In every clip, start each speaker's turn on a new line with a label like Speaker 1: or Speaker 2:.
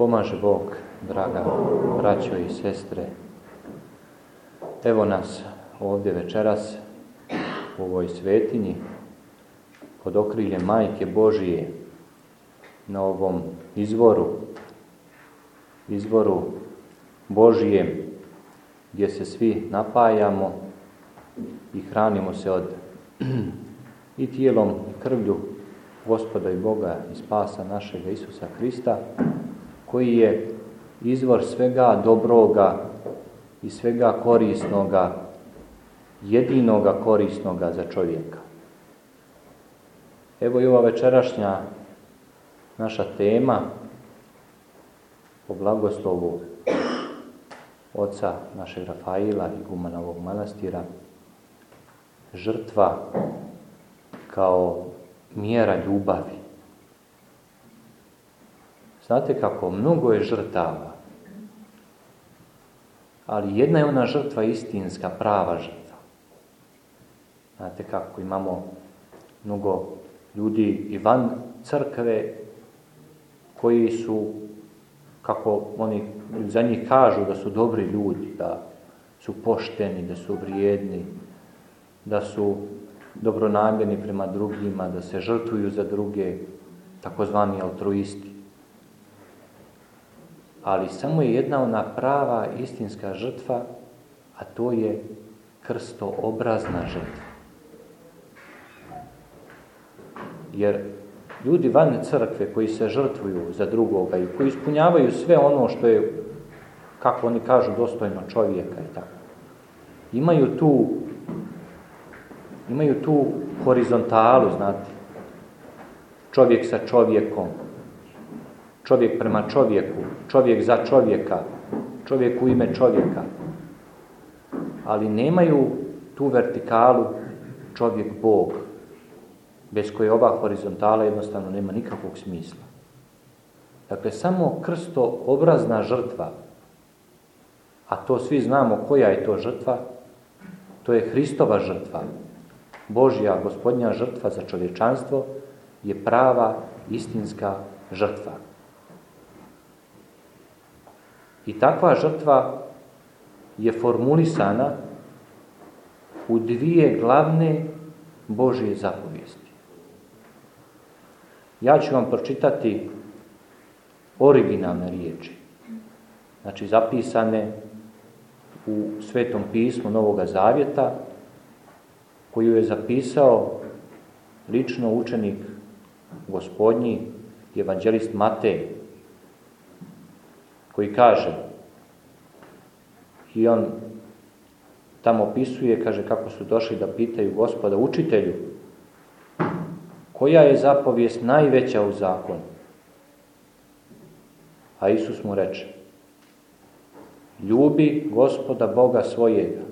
Speaker 1: Pomaže Bog, draga braćo i sestre. Evo nas ovdje večeras u ovoj svetinji pod okriljem Majke Božije na ovom izvoru, izvoru Božijem gdje se svi napajamo i hranimo se od i tijelom krvlju gospoda i Boga i spasa našega Isusa Krista, koji je izvor svega dobroga i svega korisnoga, jedinoga korisnoga za čovjeka. Evo i ova večerašnja naša tema o blagoslovu oca našeg Rafaila i gumana ovog manastira, žrtva kao mjera ljubavi. Znate kako, mnogo je žrtava, ali jedna je ona žrtva istinska, prava žrtva. Znate kako, imamo mnogo ljudi i van crkve koji su, kako oni za njih kažu da su dobri ljudi, da su pošteni, da su vrijedni, da su dobronamjerni prema drugima, da se žrtvuju za druge, takozvani altruisti. Ali samo je jedna ona prava istinska žrtva, a to je krstoobrazna žrtva. Jer ljudi van crkve koji se žrtvuju za drugoga i koji ispunjavaju sve ono što je, kako oni kažu, dostojno čovjeka i tako, imaju tu imaju tu horizontalu, znate. Čovjek sa čovjekom, čovjek prema čovjeku, čovjek za čovjeka, čovjek u ime čovjeka. Ali nemaju tu vertikalu čovjek Bog, bez koje ova horizontala jednostavno nema nikakvog smisla. Dakle, samo krsto obrazna žrtva, a to svi znamo koja je to žrtva, to je Hristova žrtva, Božja gospodnja žrtva za čovječanstvo je prava istinska žrtva. I takva žrtva je formulisana u dvije glavne Božje zapovijesti. Ja ću vam pročitati originalne riječi, znači zapisane u Svetom pismu Novoga Zavjeta, koju je zapisao lično učenik gospodnji, evanđelist Matej, koji kaže, i on tamo opisuje, kaže kako su došli da pitaju gospoda učitelju, koja je zapovijest najveća u zakonu? A Isus mu reče, ljubi gospoda Boga svojega,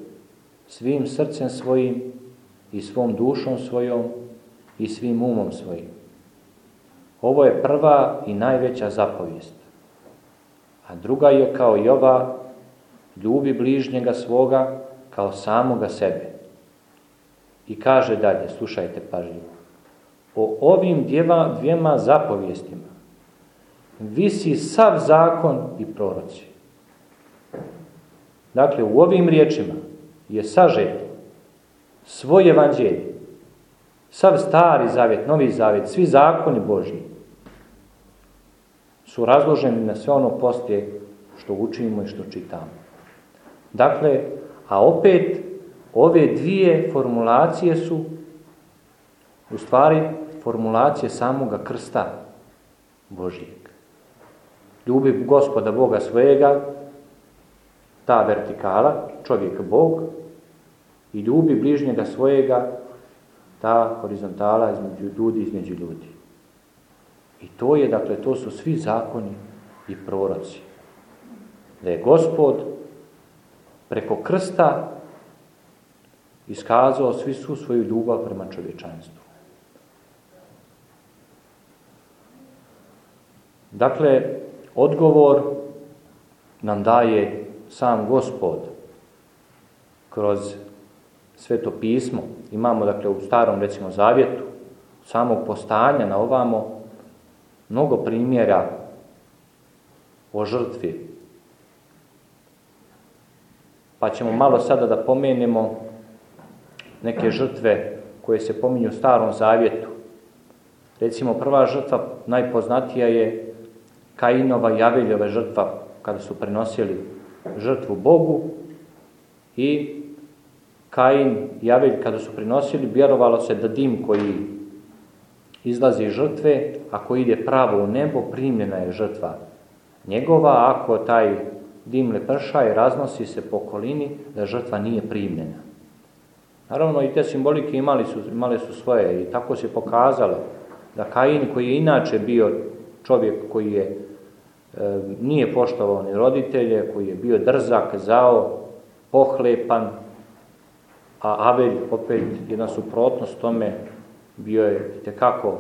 Speaker 1: svim srcem svojim i svom dušom svojom i svim umom svojim. Ovo je prva i najveća zapovijest. A druga je kao i ova, ljubi bližnjega svoga kao samoga sebe. I kaže dalje, slušajte pažljivo, o ovim dvijema, dvijema zapovijestima visi sav zakon i proroci. Dakle, u ovim riječima je sažeto svoj evanđelje, sav stari zavjet, novi zavjet, svi zakoni Božji su razloženi na sve ono poslije što učimo i što čitamo. Dakle, a opet ove dvije formulacije su u stvari formulacije samoga krsta Božijeg. Ljubi gospoda Boga svojega, ta vertikala, čovjek Bog, i ljubi bližnjega svojega, ta horizontala između ljudi, između ljudi. I to je, dakle, to su svi zakoni i proroci. Da je gospod preko krsta iskazao svi su svoju ljubav prema čovječanstvu. Dakle, odgovor nam daje sam gospod kroz sveto pismo. Imamo dakle u starom recimo zavjetu samog postanja na ovamo mnogo primjera o žrtvi. Pa ćemo malo sada da pomenemo neke žrtve koje se pominju u starom zavjetu. Recimo prva žrtva najpoznatija je Kainova Javeljova žrtva kada su prenosili žrtvu Bogu i Kain i Javelj kada su prinosili vjerovalo se da dim koji izlazi iz žrtve, ako ide pravo u nebo, primljena je žrtva njegova, ako taj dim leprša i raznosi se po okolini, da žrtva nije primljena. Naravno i te simbolike imali su, imale su svoje i tako se pokazalo da Kain koji je inače bio čovjek koji je e, nije poštovao ni roditelje, koji je bio drzak, zao, pohlepan, a Avelj opet jedna suprotnost tome bio je tekako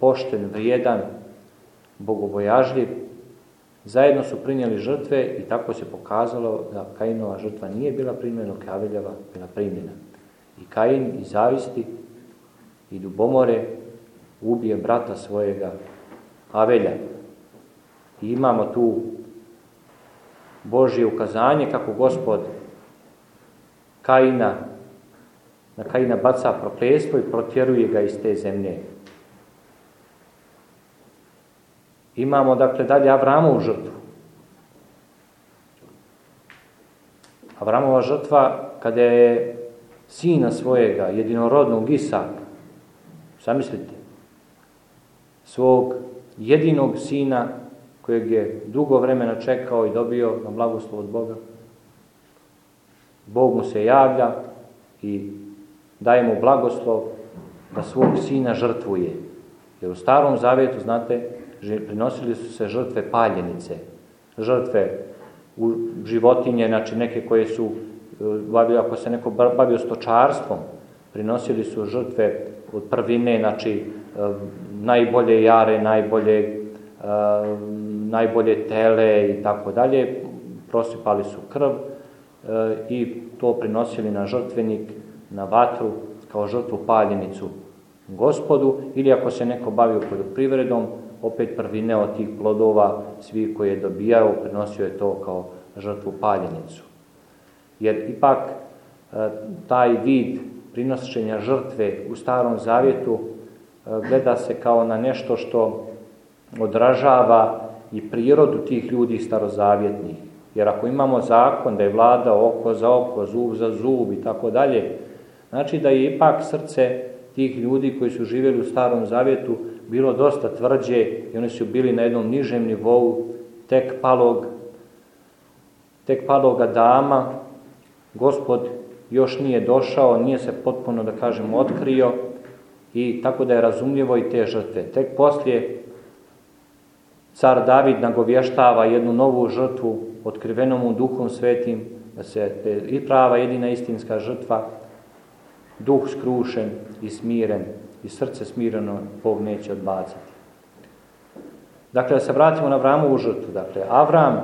Speaker 1: pošten, vrijedan, bogobojažljiv. Zajedno su prinijeli žrtve i tako se pokazalo da Kainova žrtva nije bila primljena, dok je Aveljeva bila primljena. I Kain i zavisti i ljubomore ubije brata svojega Avelja. I imamo tu Božje ukazanje kako gospod Kaina na Kaina baca prokletstvo i protjeruje ga iz te zemlje. Imamo dakle dalje Avramovu žrtvu. Avramova žrtva kada je sina svojega, jedinorodnog Isaka, zamislite, svog jedinog sina kojeg je dugo vremena čekao i dobio na blagoslov od Boga. Bog mu se javlja i daje mu blagoslov da svog sina žrtvuje. Jer u starom zavjetu, znate, prinosili su se žrtve paljenice, žrtve u životinje, znači neke koje su, bavio, ako se neko bavio stočarstvom, prinosili su žrtve od prvine, znači najbolje jare, najbolje, najbolje tele i tako dalje, prosipali su krv i to prinosili na žrtvenik na vatru kao žrtvu paljenicu gospodu ili ako se neko bavio poljoprivredom, opet prvine od tih plodova, svi koji je dobijao, prinosio je to kao žrtvu paljenicu. Jer ipak e, taj vid prinošenja žrtve u starom zavjetu e, gleda se kao na nešto što odražava i prirodu tih ljudi starozavjetnih. Jer ako imamo zakon da je vlada oko za oko, zub za zub i tako dalje, Znači da je ipak srce tih ljudi koji su živjeli u starom zavjetu bilo dosta tvrđe i oni su bili na jednom nižem nivou tek palog, tek paloga dama. Gospod još nije došao, nije se potpuno, da kažemo, otkrio i tako da je razumljivo i te žrtve. Tek poslije car David nagovještava jednu novu žrtvu otkrivenom u duhom svetim, da se i prava jedina istinska žrtva duh skrušen i smiren i srce smireno Bog neće odbaciti. Dakle, da se vratimo na Avramovu žrtvu. Dakle, Avram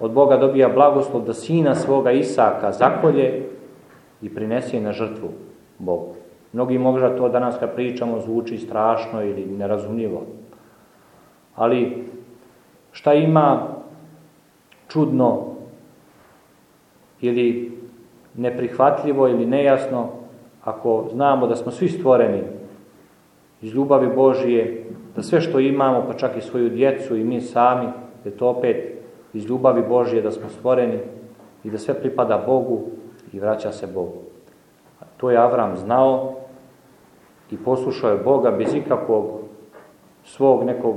Speaker 1: od Boga dobija blagoslov da sina svoga Isaka zakolje i prinese na žrtvu Bogu. Mnogi možda to danas kad pričamo zvuči strašno ili nerazumljivo. Ali šta ima čudno ili neprihvatljivo ili nejasno ako znamo da smo svi stvoreni iz ljubavi Božije, da sve što imamo, pa čak i svoju djecu i mi sami, je to opet iz ljubavi Božije da smo stvoreni i da sve pripada Bogu i vraća se Bogu. To je Avram znao i poslušao je Boga bez ikakvog svog nekog,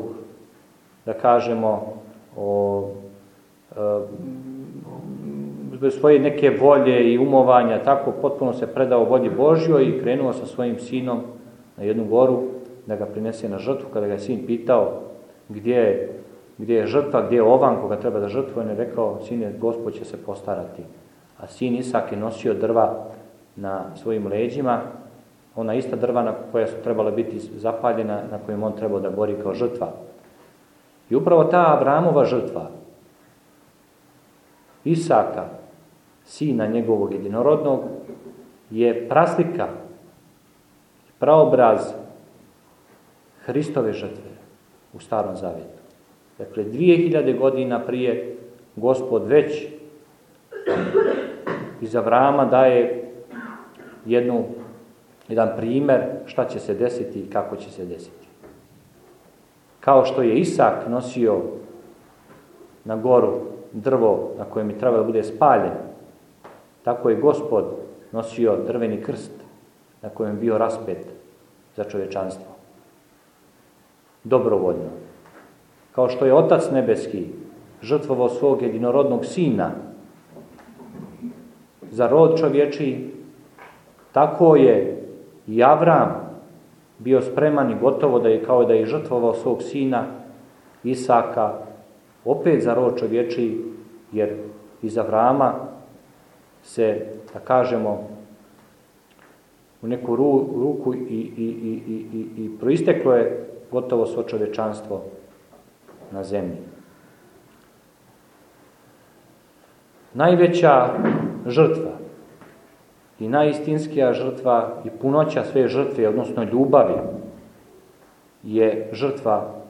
Speaker 1: da kažemo, o, o svoje neke volje i umovanja, tako potpuno se predao volji Božjoj i krenuo sa svojim sinom na jednu goru da ga prinese na žrtvu. Kada ga je sin pitao gdje je, gdje je žrtva, gdje je ovan koga treba da žrtvu, on je rekao, sine, gospod će se postarati. A sin Isak je nosio drva na svojim leđima, ona ista drva na koja su trebala biti zapaljena, na kojim on trebao da gori kao žrtva. I upravo ta Avramova žrtva, Isaka, sina njegovog jedinorodnog, je praslika, praobraz Hristove žrtve u starom zavjetu. Dakle, 2000 godina prije gospod već iz Avrama daje jednu, jedan primjer šta će se desiti i kako će se desiti. Kao što je Isak nosio na goru drvo na kojem je trebalo da bude spaljen, tako je gospod nosio drveni krst na kojem je bio raspet za čovječanstvo. Dobrovoljno. Kao što je Otac Nebeski žrtvovao svog jedinorodnog sina za rod čovječi, tako je i Avram bio spreman i gotovo da je kao da je žrtvovao svog sina Isaka opet za rod čovječi, jer iz Avrama se, da kažemo, u neku ruku i, i, i, i, proisteklo je gotovo svo čovječanstvo na zemlji. Najveća žrtva i najistinskija žrtva i punoća sve žrtve, odnosno ljubavi, je žrtva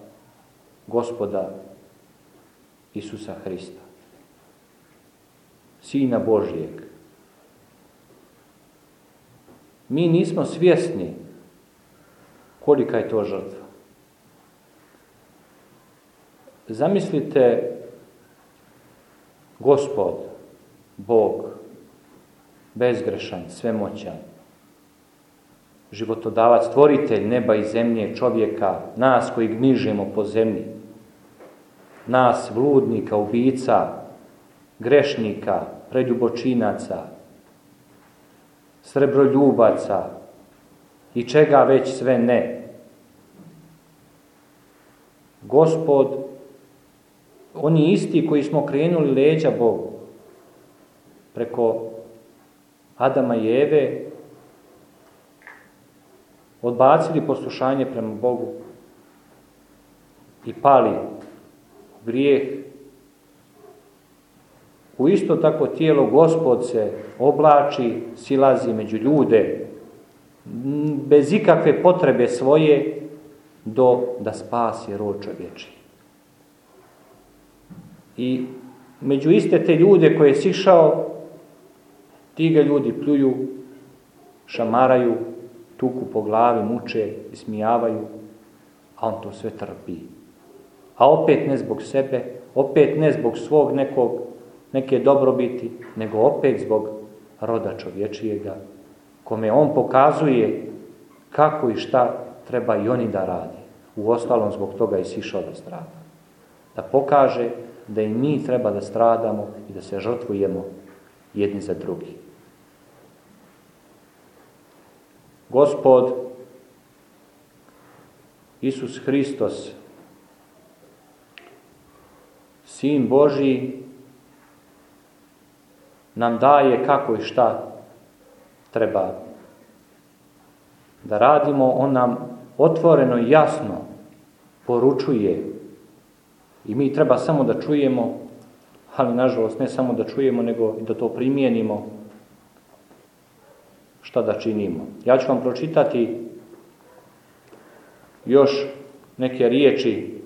Speaker 1: gospoda Isusa Hrista, Sina Božijeg. Mi nismo svjesni kolika je to žrtva. Zamislite gospod, Bog, bezgrešan, svemoćan, životodavac, stvoritelj neba i zemlje, čovjeka, nas koji gmižemo po zemlji, nas vludnika, ubica, grešnika, preljubočinaca, srebroljubaca i čega već sve ne. Gospod, oni isti koji smo krenuli leđa Bogu, preko Adama i Eve, odbacili poslušanje prema Bogu i pali u grijeh, u isto tako tijelo gospod se oblači, silazi među ljude, bez ikakve potrebe svoje, do da spasi rod čovječi. I među iste te ljude koje je sišao, ti ga ljudi pljuju, šamaraju, tuku po glavi, muče, ismijavaju, a on to sve trpi. A opet ne zbog sebe, opet ne zbog svog nekog, neke dobrobiti, nego opet zbog roda čovječijega, kome on pokazuje kako i šta treba i oni da radi. U ostalom zbog toga i sišao da strada. Da pokaže da i mi treba da stradamo i da se žrtvujemo jedni za drugi. Gospod Isus Hristos, Sin Boži, nam daje kako i šta treba da radimo. On nam otvoreno i jasno poručuje i mi treba samo da čujemo, ali nažalost ne samo da čujemo, nego i da to primijenimo šta da činimo. Ja ću vam pročitati još neke riječi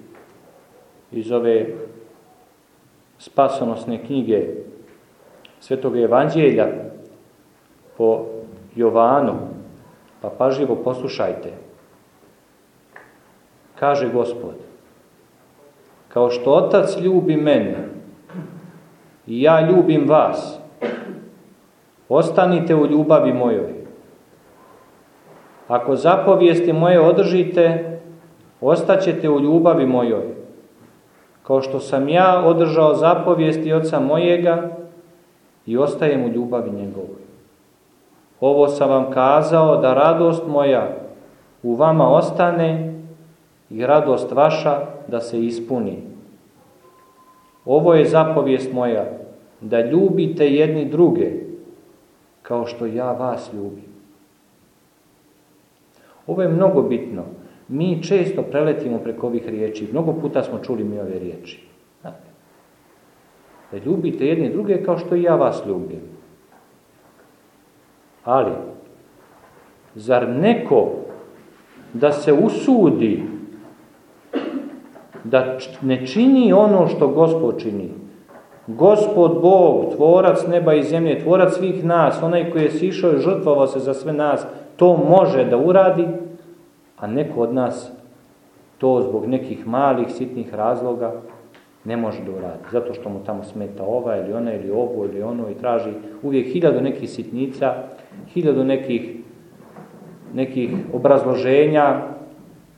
Speaker 1: iz ove spasonosne knjige Svetog Evanđelja po Jovanu, pa pažljivo poslušajte. Kaže Gospod, kao što Otac ljubi mene i ja ljubim vas, Ostanite u ljubavi mojoj. Ako zapovijesti moje održite, ostaćete u ljubavi mojoj. Kao što sam ja održao zapovijesti oca mojega i ostajem u ljubavi njegovoj. Ovo sam vam kazao da radost moja u vama ostane i radost vaša da se ispuni. Ovo je zapovijest moja, da ljubite jedni druge, kao što ja vas ljubim. Ovo je mnogo bitno. Mi često preletimo preko ovih riječi. Mnogo puta smo čuli mi ove riječi. Da ljubite jedni druge kao što i ja vas ljubim. Ali, zar neko da se usudi da ne čini ono što Gospod čini. Gospod Bog, tvorac neba i zemlje, tvorac svih nas, onaj koji je sišao i žrtvovao se za sve nas, to može da uradi, a neko od nas to zbog nekih malih, sitnih razloga ne može da uradi. Zato što mu tamo smeta ova ili ona ili ovo ili ono i traži uvijek hiljadu nekih sitnica, hiljadu nekih, nekih obrazloženja,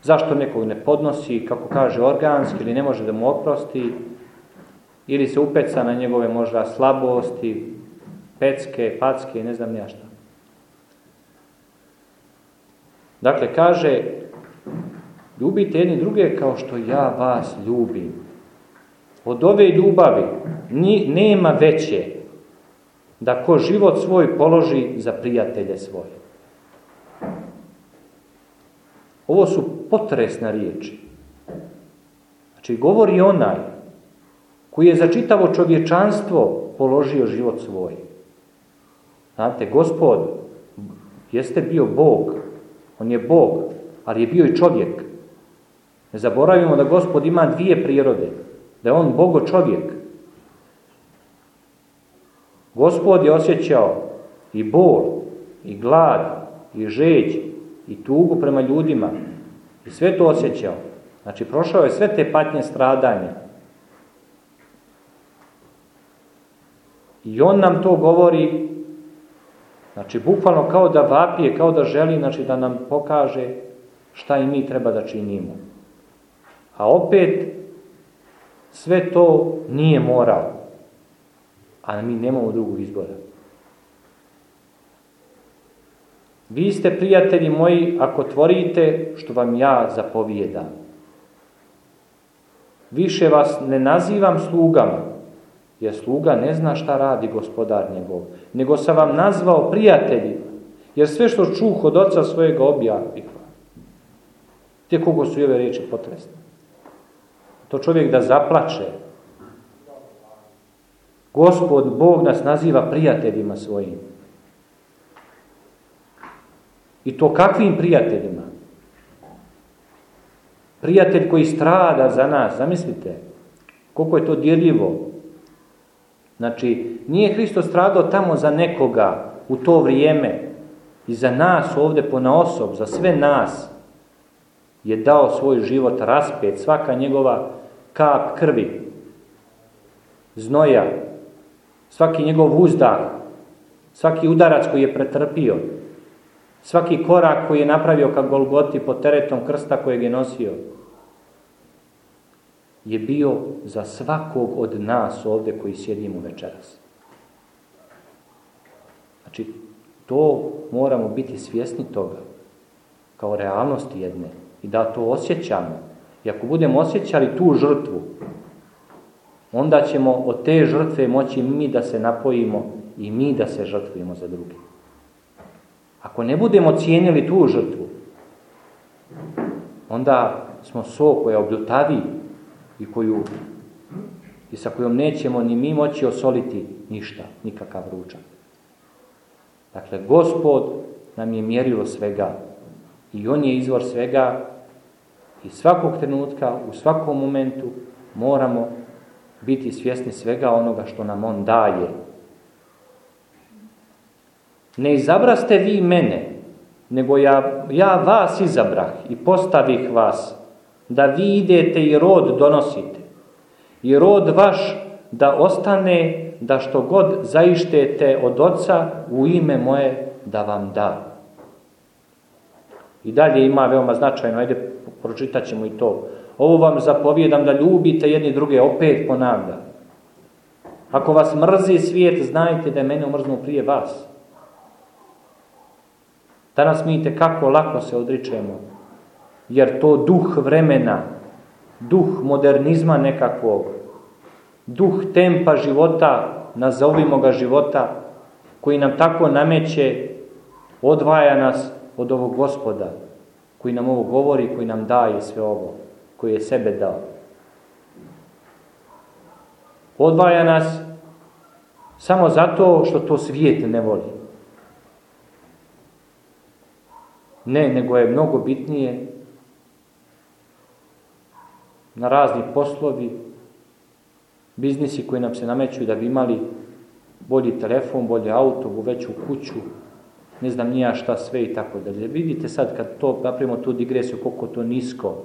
Speaker 1: zašto nekog ne podnosi, kako kaže organski ili ne može da mu oprosti, ili se upeca na njegove možda slabosti, pecke, packe ne znam ja šta. Dakle, kaže, ljubite jedni druge kao što ja vas ljubim. Od ove ljubavi nema veće da ko život svoj položi za prijatelje svoje. Ovo su potresne riječi. Znači, govori onaj koji je za čitavo čovječanstvo položio život svoj. Znate, gospod jeste bio Bog, on je Bog, ali je bio i čovjek. Ne zaboravimo da gospod ima dvije prirode, da je on Bogo čovjek. Gospod je osjećao i bol, i glad, i žeđ, i tugu prema ljudima. I sve to osjećao. Znači, prošao je sve te patnje stradanja. I on nam to govori, znači, bukvalno kao da vapije, kao da želi, znači, da nam pokaže šta i mi treba da činimo. A opet, sve to nije morao. A mi nemamo drugog izbora. Vi ste, prijatelji moji, ako tvorite što vam ja zapovijedam. Više vas ne nazivam slugama, jer sluga ne zna šta radi gospodar njegov, nego sam vam nazvao prijateljima, jer sve što čuh od oca svojega objavih. Te kogo su ove riječi potresne. To čovjek da zaplače. Gospod Bog nas naziva prijateljima svojim. I to kakvim prijateljima? Prijatelj koji strada za nas, zamislite, koliko je to dirljivo. Znači, nije Hristo stradao tamo za nekoga u to vrijeme i za nas ovdje po osob, za sve nas je dao svoj život raspet, svaka njegova kap krvi, znoja, svaki njegov uzdah, svaki udarac koji je pretrpio, Svaki korak koji je napravio ka Golgoti pod teretom krsta kojeg je nosio je bio za svakog od nas ovdje koji sjedimo večeras. Znači, to moramo biti svjesni toga kao realnosti jedne i da to osjećamo. I ako budemo osjećali tu žrtvu, onda ćemo od te žrtve moći mi da se napojimo i mi da se žrtvujemo za druge. Ako ne budemo cijenili tu žrtvu, onda smo so koja obljutavi i koju i sa kojom nećemo ni mi moći osoliti ništa, nikakav ručak. Dakle, gospod nam je mjerilo svega i on je izvor svega i svakog trenutka, u svakom momentu moramo biti svjesni svega onoga što nam on daje ne izabraste vi mene, nego ja, ja vas izabrah i postavih vas, da vi idete i rod donosite. I rod vaš da ostane da što god zaištete od oca u ime moje da vam da. I dalje ima veoma značajno, ajde pročitat ćemo i to. Ovo vam zapovjedam da ljubite jedni druge, opet ponavlja. Ako vas mrzi svijet, znajte da je mene umrznuo prije vas. Danas mi kako lako se odričemo, jer to duh vremena, duh modernizma nekakvog, duh tempa života, nazovimo ga života, koji nam tako nameće, odvaja nas od ovog gospoda, koji nam ovo govori, koji nam daje sve ovo, koji je sebe dao. Odvaja nas samo zato što to svijet ne voli. Ne, nego je mnogo bitnije na razni poslovi, biznisi koji nam se nameću da bi imali bolji telefon, bolji auto, veću kuću, ne znam nija šta sve i tako dalje. Vidite sad kad to napravimo tu digresiju, koliko to nisko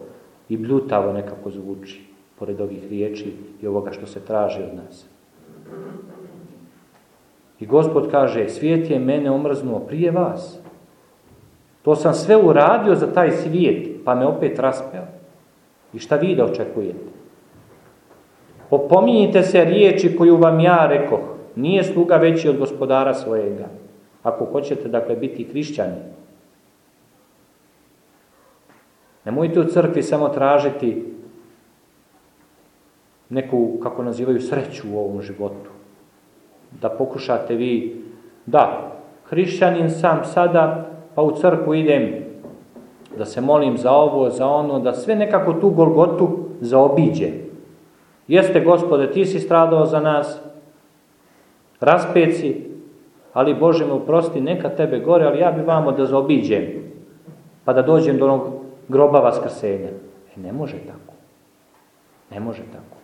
Speaker 1: i bljutavo nekako zvuči, pored ovih riječi i ovoga što se traži od nas. I gospod kaže, svijet je mene omrznuo prije vas. To sam sve uradio za taj svijet, pa me opet raspeo. I šta vi da očekujete? Opominjite se riječi koju vam ja rekoh. Nije sluga veći od gospodara svojega. Ako hoćete, dakle, biti hrišćani. Nemojte u crkvi samo tražiti neku, kako nazivaju, sreću u ovom životu. Da pokušate vi, da, hrišćanin sam sada, pa u crkvu idem da se molim za ovo, za ono, da sve nekako tu Golgotu zaobiđe. Jeste, gospode, ti si stradao za nas, raspeci, ali Bože me uprosti, neka tebe gore, ali ja bi vamo da zaobiđem, pa da dođem do onog groba vaskrsenja. E, ne može tako. Ne može tako.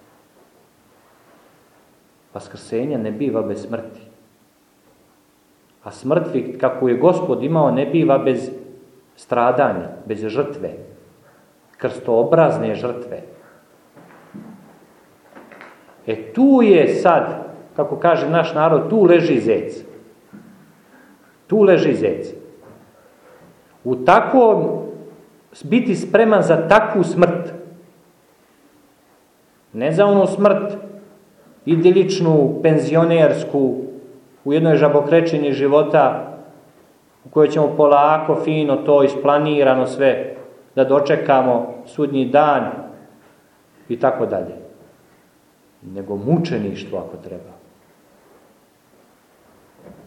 Speaker 1: Vaskrsenja ne biva bez smrti. A smrtvi, kako je gospod imao, ne biva bez stradanja, bez žrtve. Krstoobrazne žrtve. E tu je sad, kako kaže naš narod, tu leži zec. Tu leži zec. U takvom, biti spreman za takvu smrt. Ne za onu smrt idiličnu, penzionersku, u jednoj žabokrećini života, u kojoj ćemo polako, fino, to isplanirano sve, da dočekamo sudnji dan i tako dalje. Nego mučeništvo ako treba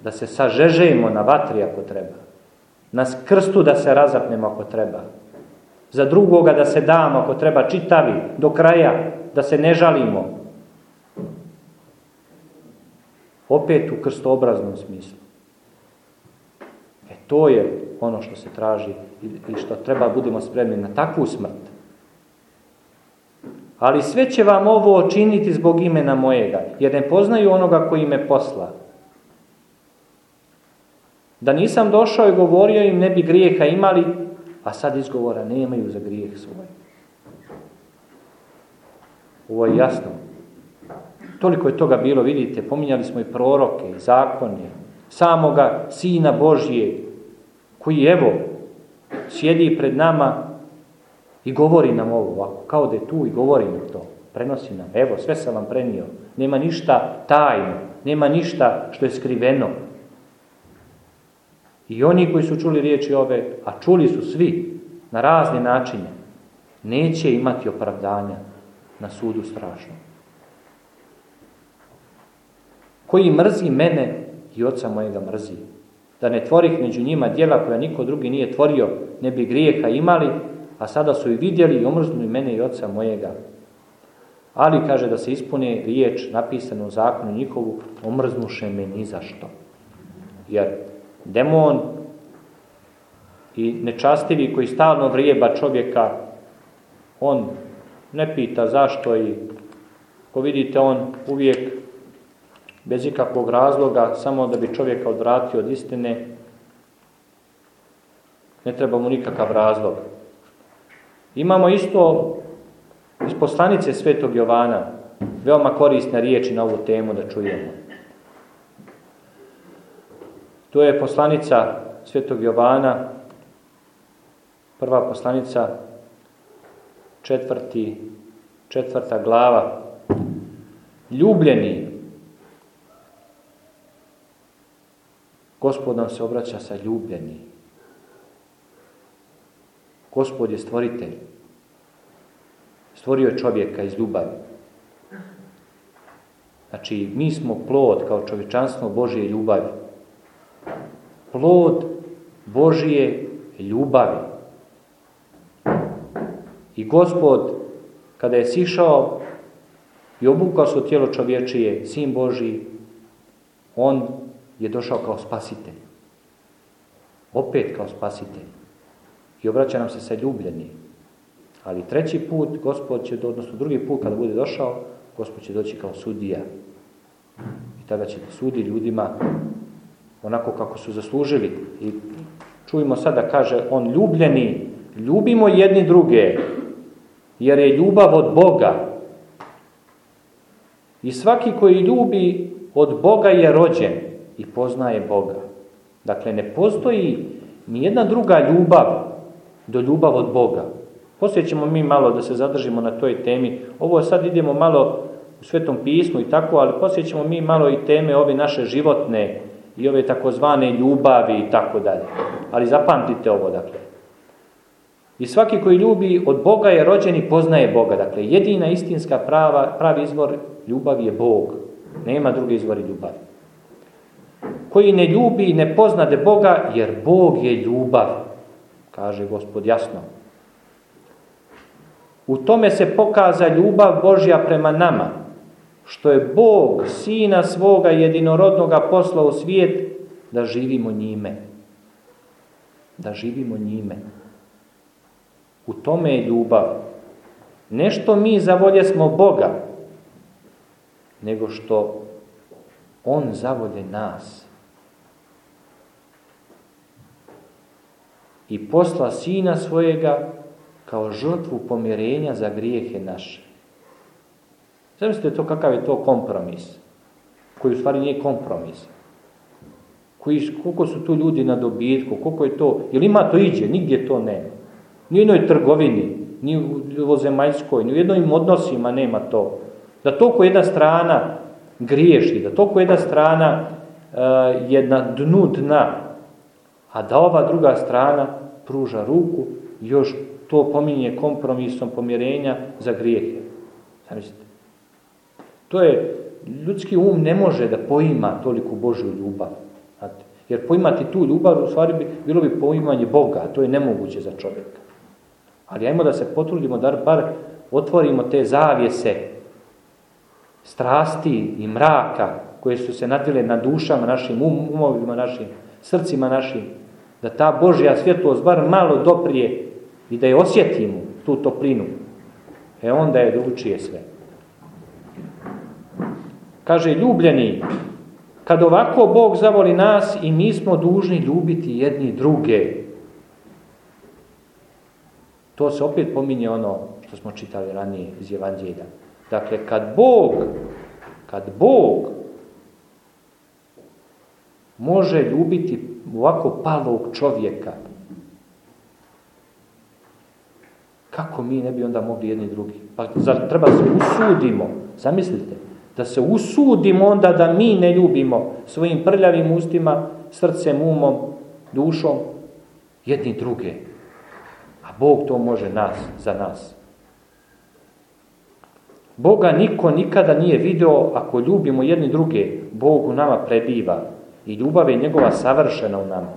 Speaker 1: da se sažežejemo na vatri ako treba, na krstu da se razapnemo ako treba, za drugoga da se damo ako treba čitavi do kraja, da se ne žalimo. Opet u krstoobraznom smislu. E to je ono što se traži i što treba budemo spremni na takvu smrt. Ali sve će vam ovo činiti zbog imena mojega, jer ne poznaju onoga koji me posla. Da nisam došao i govorio im ne bi grijeha imali, a sad izgovora nemaju za grijeh svoj. Ovo je jasno. Toliko je toga bilo, vidite, pominjali smo i proroke, i zakonje, samoga Sina Božije, koji evo, sjedi pred nama i govori nam ovo ovako, kao da je tu i govori nam to. Prenosi nam, evo, sve sam vam prenio. Nema ništa tajno, nema ništa što je skriveno. I oni koji su čuli riječi ove, a čuli su svi na razne načine, neće imati opravdanja na sudu strašno. Koji mrzi mene i oca mojega mrzi. Da ne tvorih među njima djela koja niko drugi nije tvorio, ne bi grijeha imali, a sada su i vidjeli i omrznuli mene i oca mojega. Ali kaže da se ispune riječ napisanu u zakonu njihovu, omrznuše me ni zašto. Jer demon i nečastivi koji stalno vrijeba čovjeka, on ne pita zašto i ko vidite on uvijek bez ikakvog razloga, samo da bi čovjeka odvratio od istine, ne treba mu nikakav razlog. Imamo isto iz poslanice Svetog Jovana, veoma korisne riječi na ovu temu da čujemo. To je poslanica Svetog Jovana, prva poslanica, četvrti, četvrta glava. Ljubljeni. Gospod nam se obraća sa ljubljeni. Gospod je stvoritelj. Stvorio je čovjeka iz ljubavi. Znači, mi smo plod kao čovječanstvo Božije ljubavi plod Božije ljubavi. I gospod, kada je sišao i obukao se tijelo čovječije, sin Božiji, on je došao kao spasitelj. Opet kao spasitelj. I obraća nam se sa ljubljeni. Ali treći put, gospod će, odnosno drugi put kada bude došao, gospod će doći kao sudija. I tada će sudi ljudima onako kako su zaslužili. I čujemo sada, kaže on, ljubljeni, ljubimo jedni druge, jer je ljubav od Boga. I svaki koji ljubi od Boga je rođen i poznaje Boga. Dakle, ne postoji ni jedna druga ljubav do ljubav od Boga. Poslije ćemo mi malo da se zadržimo na toj temi. Ovo sad idemo malo u Svetom pismu i tako, ali poslije mi malo i teme ove naše životne i ove takozvane ljubavi i tako dalje. Ali zapamtite ovo, dakle. I svaki koji ljubi od Boga je rođen i poznaje Boga. Dakle, jedina istinska prava, pravi izvor ljubavi je Bog. Nema druge izvori ljubavi. Koji ne ljubi ne poznade Boga, jer Bog je ljubav. Kaže gospod jasno. U tome se pokaza ljubav Božja prema nama, što je Bog Sina svoga jedinorodnoga posla u svijet da živimo njime. Da živimo njime. U tome je ljubav. Nešto mi zavolje smo Boga, nego što On zavolje nas. I posla Sina svojega kao žrtvu pomjerenja za grijehe naše. Zamislite to kakav je to kompromis, koji u stvari nije kompromis. Koji, koliko su tu ljudi na dobitku, koliko je to, ili ima to iđe, nigdje to nema. Ni u jednoj trgovini, ni u zemaljskoj, ni u jednom odnosima nema to. Da toliko jedna strana griješi, da toliko jedna strana uh, je na dnu dna, a da ova druga strana pruža ruku još to pominje kompromisom pomjerenja za grijehe. Zamislite. To je, ljudski um ne može da poima toliku Božju ljubav. Znate? Jer poimati tu ljubav, u stvari bi, bilo bi poimanje Boga, a to je nemoguće za čovjeka. Ali ajmo da se potrudimo da bar otvorimo te zavjese strasti i mraka koje su se nadvile na dušama našim, um, umovima našim, srcima našim, da ta Božja svjetlost bar malo doprije i da je osjetimo, tu toplinu. E onda je drugčije sve. Kaže, ljubljeni, kad ovako Bog zavoli nas i mi smo dužni ljubiti jedni druge. To se opet pominje ono što smo čitali ranije iz Evanđelja. Dakle, kad Bog, kad Bog može ljubiti ovako palog čovjeka, kako mi ne bi onda mogli jedni drugi? Pa zar treba se usudimo, zamislite, da se usudimo onda da mi ne ljubimo svojim prljavim ustima, srcem, umom, dušom, jedni druge. A Bog to može nas, za nas. Boga niko nikada nije video ako ljubimo jedni druge, Bog u nama prebiva i ljubav je njegova savršena u nama.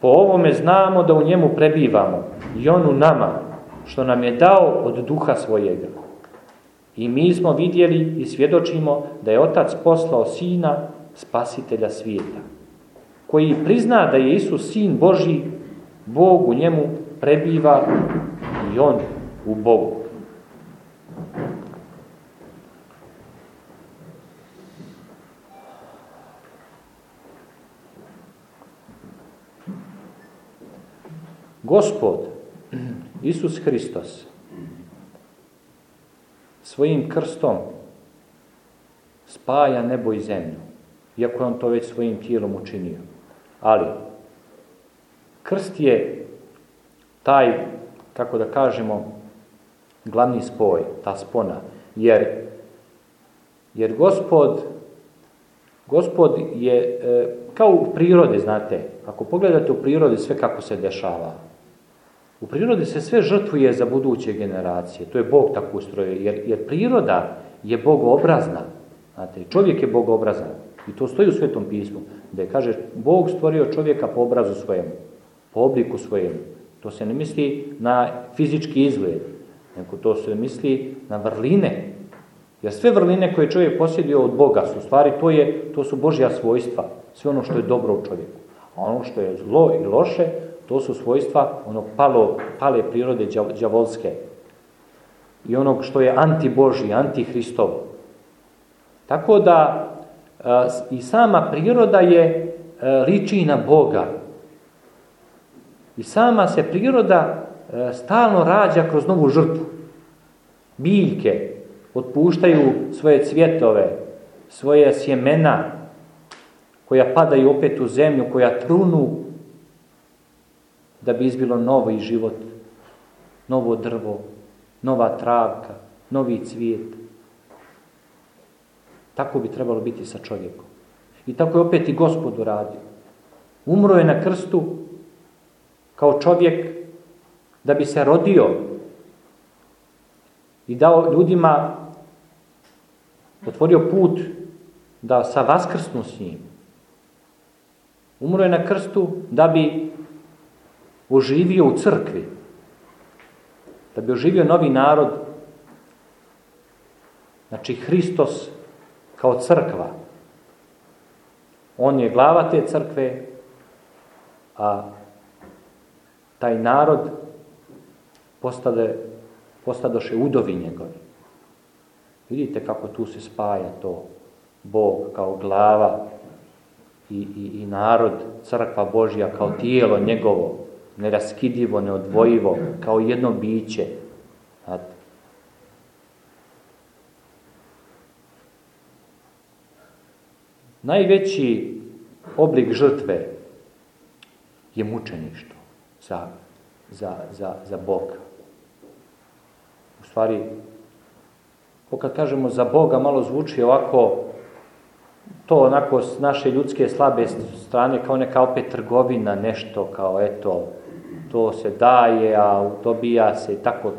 Speaker 1: Po ovome znamo da u njemu prebivamo i on u nama, što nam je dao od duha svojega. I mi smo vidjeli i svjedočimo da je Otac poslao Sina, spasitelja svijeta, koji prizna da je Isus Sin Boži, Bog u njemu prebiva i on u Bogu. Gospod, Isus Hristos, svojim krstom spaja nebo i zemlju, iako je on to već svojim tijelom učinio. Ali, krst je taj, kako da kažemo, glavni spoj, ta spona, jer, jer gospod, gospod je, e, kao u prirodi, znate, ako pogledate u prirodi sve kako se dešava, u prirodi se sve žrtvuje za buduće generacije. To je Bog tako ustroje. Jer, jer priroda je bogobrazna. Znate, čovjek je bogobrazan. I to stoji u Svetom pismu. Da je kaže, Bog stvorio čovjeka po obrazu svojem. Po obliku svojem. To se ne misli na fizički izgled. Nego to se misli na vrline. Jer sve vrline koje čovjek posjedio od Boga su stvari, to, je, to su Božja svojstva. Sve ono što je dobro u čovjeku. A ono što je zlo i loše, To su svojstva onog palo, pale prirode đavolske i onog što je antiboži, antihristovo. Tako da i sama priroda je liči na Boga. I sama se priroda stalno rađa kroz novu žrtvu. Biljke otpuštaju svoje cvjetove, svoje sjemena, koja padaju opet u zemlju, koja trunu, da bi izbilo novi život, novo drvo, nova travka, novi cvijet. Tako bi trebalo biti sa čovjekom. I tako je opet i gospod uradio. Umro je na krstu kao čovjek da bi se rodio i dao ljudima, otvorio put da sa vaskrsnu s njim. Umro je na krstu da bi oživio u crkvi, da bi oživio novi narod, znači Hristos kao crkva. On je glava te crkve, a taj narod postade, postadoše udovi njegovi. Vidite kako tu se spaja to. Bog kao glava i, i, i narod, crkva Božja kao tijelo njegovo, neraskidivo, neodvojivo, kao jedno biće. Najveći oblik žrtve je mučeništvo za, za, za, za Boga. U stvari, kad kažemo za Boga, malo zvuči ovako, to onako s naše ljudske slabe strane, kao neka opet trgovina, nešto kao eto, to se daje, a dobija se i tako.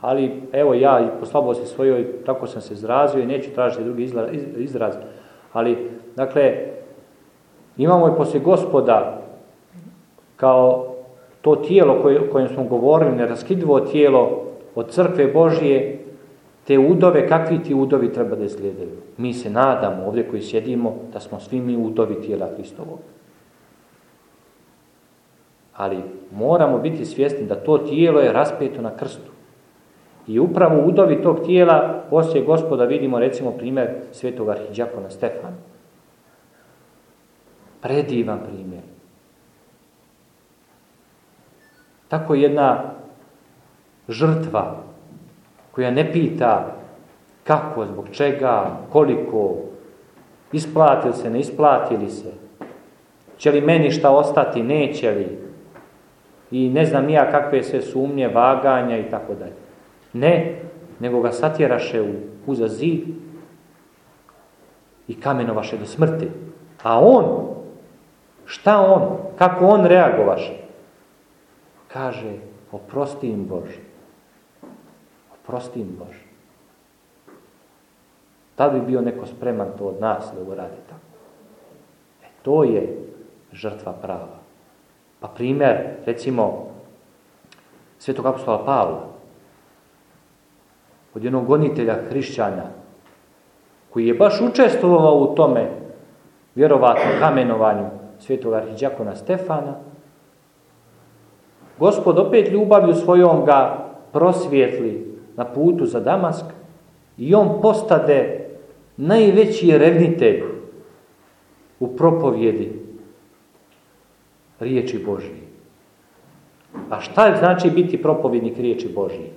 Speaker 1: Ali evo ja i po slabosti svojoj, tako sam se izrazio i neću tražiti drugi izraz. Ali, dakle, imamo i poslije gospoda kao to tijelo o kojem smo govorili, neraskidivo tijelo od crkve Božije, te udove, kakvi ti udovi treba da izgledaju. Mi se nadamo ovdje koji sjedimo da smo svi mi udovi tijela Hristovog. Ali moramo biti svjesni da to tijelo je raspeto na krstu. I upravo udovi tog tijela, poslije gospoda vidimo recimo primjer svetog arhiđakona Stefana. Predivan primjer. Tako jedna žrtva koja ne pita kako, zbog čega, koliko, isplati se, ne isplati li se, će li meni šta ostati, neće li, i ne znam nija kakve sve sumnje, vaganja i tako dalje. Ne, nego ga satjeraše u, uza zid i kamenovaše do smrti. A on, šta on, kako on reagovaše? Kaže, oprosti im Bože. Oprosti im Bože. Da bi bio neko spreman to od nas da uradi tako? E, to je žrtva prava. Pa primjer, recimo, svetog apostola Pavla, od jednog gonitelja hrišćana, koji je baš učestvovao u tome, vjerovatno kamenovanju svetog arhiđakona Stefana, gospod opet ljubavlju svojom ga prosvijetli na putu za Damask i on postade najveći revnitelj u propovjedi riječi Božije. A šta znači biti propovjednik riječi Božije?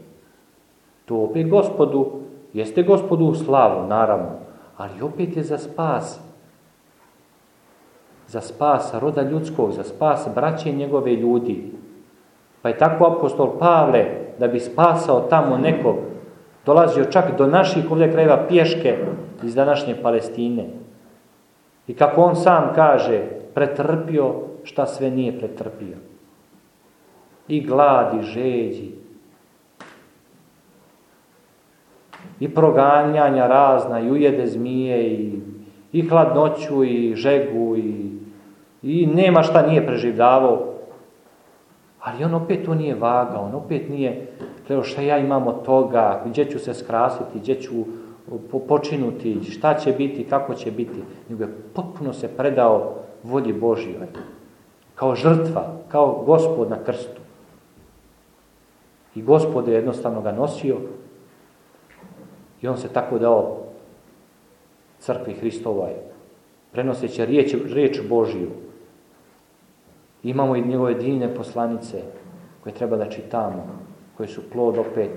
Speaker 1: To opet gospodu, jeste gospodu u slavu, naravno, ali opet je za spas. Za spas roda ljudskog, za spas braće njegove ljudi. Pa je tako apostol Pavle, da bi spasao tamo nekog, dolazio čak do naših ovdje krajeva pješke iz današnje Palestine. I kako on sam kaže, pretrpio šta sve nije pretrpio. I gladi, žeđi, i proganjanja razna, i ujede zmije, i, i hladnoću, i žegu, i, i nema šta nije preživljavao. Ali on opet to nije vagao, on opet nije gledao šta ja imam od toga, gdje ću se skrasiti, gdje ću počinuti, šta će biti, kako će biti. Nego je potpuno se predao volji Božjoj. kao žrtva, kao gospod na krstu. I gospod je jednostavno ga nosio i on se tako dao crkvi Hristovoj, prenoseći riječ, riječ Božiju. Imamo i njegove divne poslanice koje treba da čitamo, koje su plod opet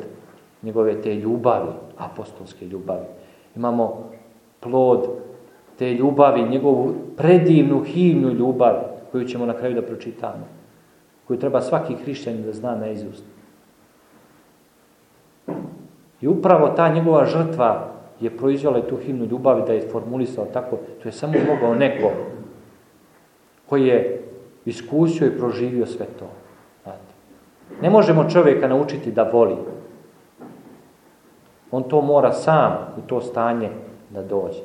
Speaker 1: njegove te ljubavi, apostolske ljubavi. Imamo plod te ljubavi, njegovu predivnu, himnu ljubav koju ćemo na kraju da pročitamo, koju treba svaki hrišćanin da zna na izust. I upravo ta njegova žrtva je proizvela tu himnu ljubavi da je formulisao tako, to je samo mogao neko koji je iskusio i proživio sve to. Ne možemo čovjeka naučiti da voli. On to mora sam u to stanje da dođe.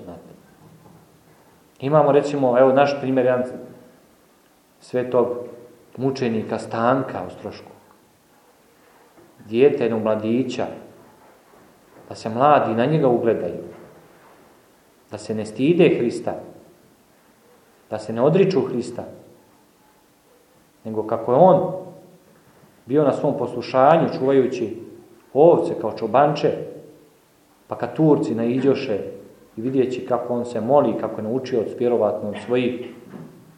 Speaker 1: Imamo recimo, evo naš primjer, jedan svetog mučenika Stanka u Strošku. Dijete jednog mladića, da se mladi na njega ugledaju, da se ne stide Hrista, da se ne odriču Hrista, nego kako je on bio na svom poslušanju čuvajući ovce kao čobanče, pa kad Turci naiđoše i vidjeći kako on se moli, kako je naučio od vjerovatno od svojih,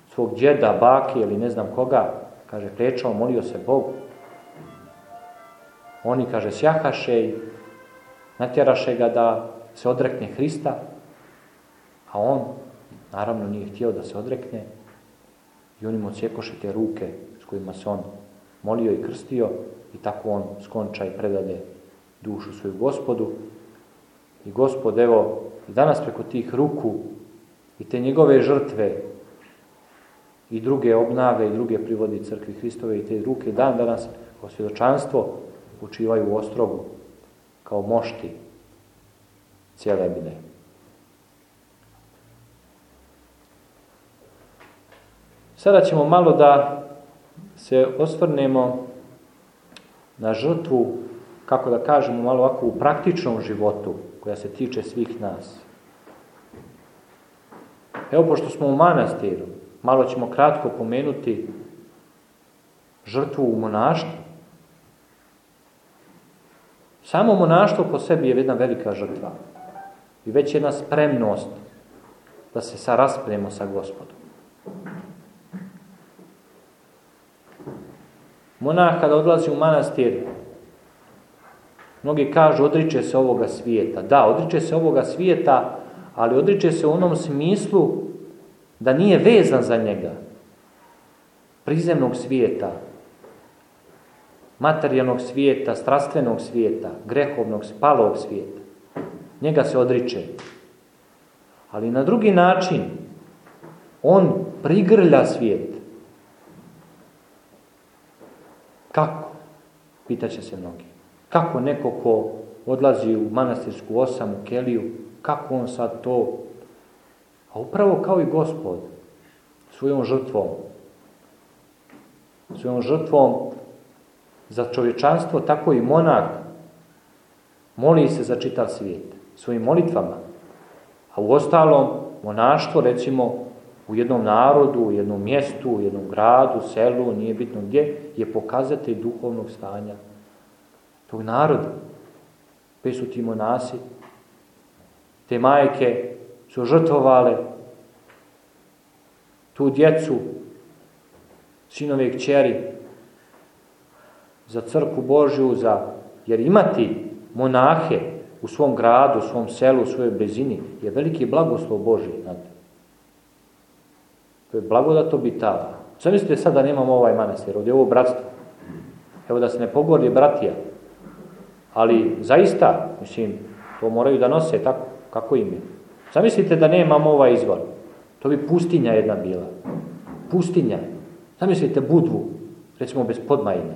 Speaker 1: svog djeda, bake ili ne znam koga, kaže, klečao, molio se Bogu. Oni, kaže, sjahaše i natjeraše ga da se odrekne Hrista, a on, naravno, nije htio da se odrekne i oni mu odsjekoše te ruke s kojima se on molio i krstio i tako on skonča i predade dušu svoju gospodu. I gospod, evo, i danas preko tih ruku i te njegove žrtve i druge obnave i druge privodi crkvi Hristove i te ruke dan danas kao svjedočanstvo učivaju u ostrogu kao mošti cijelebine. Sada ćemo malo da se osvrnemo na žrtvu, kako da kažemo malo ovako u praktičnom životu, koja se tiče svih nas. Evo, pošto smo u manastiru, malo ćemo kratko pomenuti žrtvu u monaštvu. Samo monaštvo po sebi je jedna velika žrtva i već jedna spremnost da se saraspremo sa gospodom. Monah kada odlazi u manastir, mnogi kažu odriče se ovoga svijeta. Da, odriče se ovoga svijeta, ali odriče se u onom smislu da nije vezan za njega. Prizemnog svijeta, materijalnog svijeta, strastvenog svijeta, grehovnog, spalog svijeta. Njega se odriče. Ali na drugi način on prigrlja svijet. Kako? Pitaće se mnogi. Kako neko ko odlazi u manastirsku osam, u keliju, kako on sad to... A upravo kao i gospod, svojom žrtvom, svojom žrtvom za čovječanstvo, tako i monak moli se za čitav svijet, svojim molitvama. A u ostalom, monaštvo, recimo, u jednom narodu, u jednom mjestu, u jednom gradu, selu, nije bitno gdje, je pokazatelj duhovnog stanja tog naroda. Pe su ti monasi, te majke su žrtvovale tu djecu, sinove i kćeri, za crku Božju, za, jer imati monahe u svom gradu, u svom selu, u svojoj blizini, je veliki blagoslov Božji. Znate. To je blagodat obitava. Što mislite sad da nemamo ovaj manastir? Ovdje je ovo bratstvo. Evo da se ne pogodi bratija. Ali zaista, mislim, to moraju da nose tako, kako im je. Zamislite da nemamo ovaj izvor. To bi pustinja jedna bila. Pustinja. Zamislite budvu, recimo bez podmajina.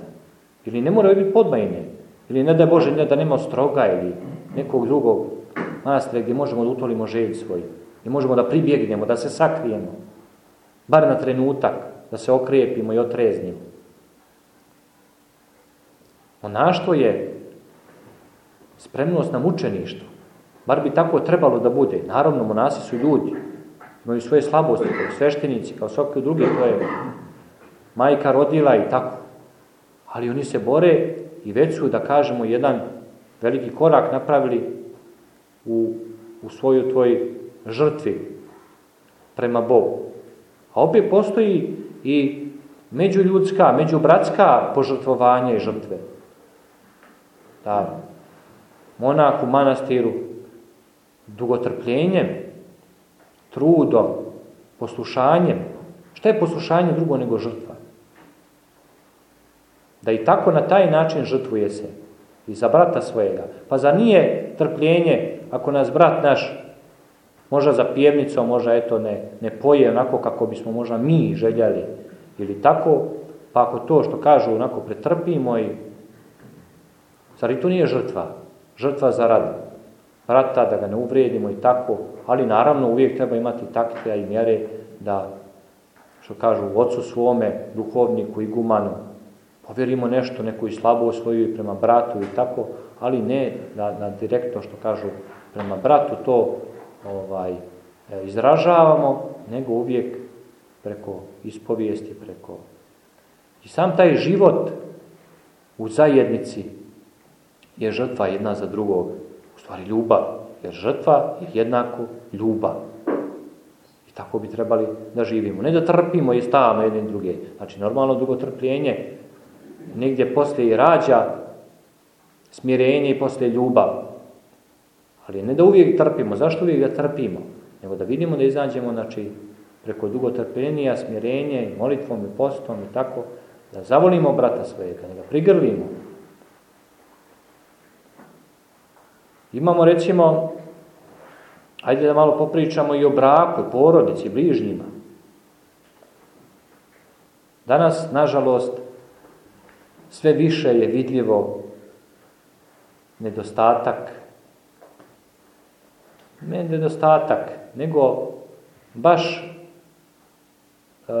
Speaker 1: Ili ne moraju biti podmajine. Ili ne da Bože ne, da nema stroga ili nekog drugog manastira gdje možemo da utolimo želj svoj. I možemo da pribjegnemo, da se sakrijemo bar na trenutak, da se okrijepimo i otreznimo. Monaštvo je spremnost na mučeništvo. Bar bi tako trebalo da bude. Naravno, monasi su ljudi. Imaju svoje slabosti, kao sveštenici, kao svaki drugi, to je majka rodila i tako. Ali oni se bore i već su, da kažemo, jedan veliki korak napravili u, u svoju tvoj žrtvi prema Bogu. A opet postoji i međuljudska, međubratska požrtvovanje i žrtve. Da, monak u manastiru dugotrpljenjem, trudom, poslušanjem. Šta je poslušanje drugo nego žrtva? Da i tako na taj način žrtvuje se. I za brata svojega. Pa za nije trpljenje ako nas brat naš možda za pjevnicom, možda eto ne, ne poje onako kako bismo možda mi željeli ili tako, pa ako to što kažu onako pretrpimo i zar i to nije žrtva? Žrtva za rad brata, da ga ne uvrijedimo i tako, ali naravno uvijek treba imati taktika i mjere da, što kažu, ocu svome, duhovniku i gumanu, povjerimo nešto, neku i slabo svoju i prema bratu i tako, ali ne da, da direktno, što kažu, prema bratu to ovaj, e, izražavamo, nego uvijek preko ispovijesti, preko... I sam taj život u zajednici je žrtva jedna za drugog. U stvari ljubav, jer žrtva je jednako ljubav. I tako bi trebali da živimo. Ne da trpimo i stavamo jedne druge. Znači, normalno dugotrpljenje negdje poslije i rađa smirenje i poslije ljubav. Ali ne da uvijek trpimo. Zašto uvijek da trpimo? Nego da vidimo da izađemo znači, preko dugotrpljenija, smirenje, molitvom i postom i tako, da zavolimo brata svojega, da ga prigrlimo. Imamo recimo, ajde da malo popričamo i o braku, porodici, bližnjima. Danas, nažalost, sve više je vidljivo nedostatak ne nedostatak, nego baš uh,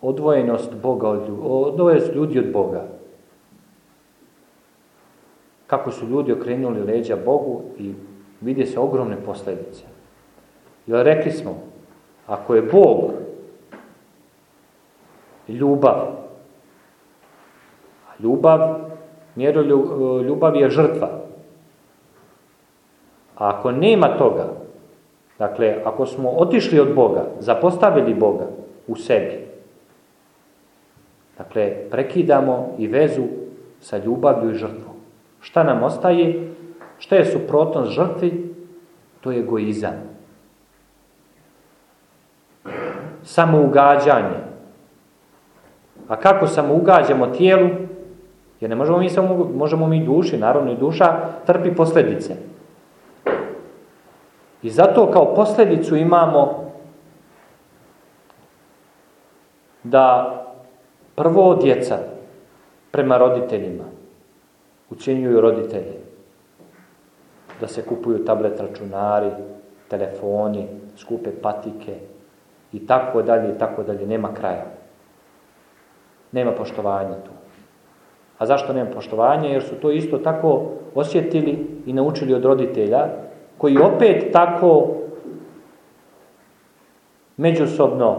Speaker 1: odvojenost Boga od ljudi, odvojenost ljudi od Boga. Kako su ljudi okrenuli leđa Bogu i vidi se ogromne posljedice. Jer rekli smo, ako je Bog ljubav, a ljubav, mjero ljubav je žrtva. A ako nema toga, dakle, ako smo otišli od Boga, zapostavili Boga u sebi, dakle, prekidamo i vezu sa ljubavlju i žrtvom. Šta nam ostaje? Šta je suprotnost žrtvi? To je egoizam. Samougađanje. A kako samougađamo tijelu? Jer ne možemo mi samo, možemo mi duši, naravno i duša trpi posljedice. I zato kao posljedicu imamo da prvo djeca prema roditeljima ucijenjuju roditelje. Da se kupuju tablet računari, telefoni, skupe patike i tako dalje i tako dalje. Nema kraja. Nema poštovanja tu. A zašto nema poštovanja? Jer su to isto tako osjetili i naučili od roditelja koji opet tako međusobno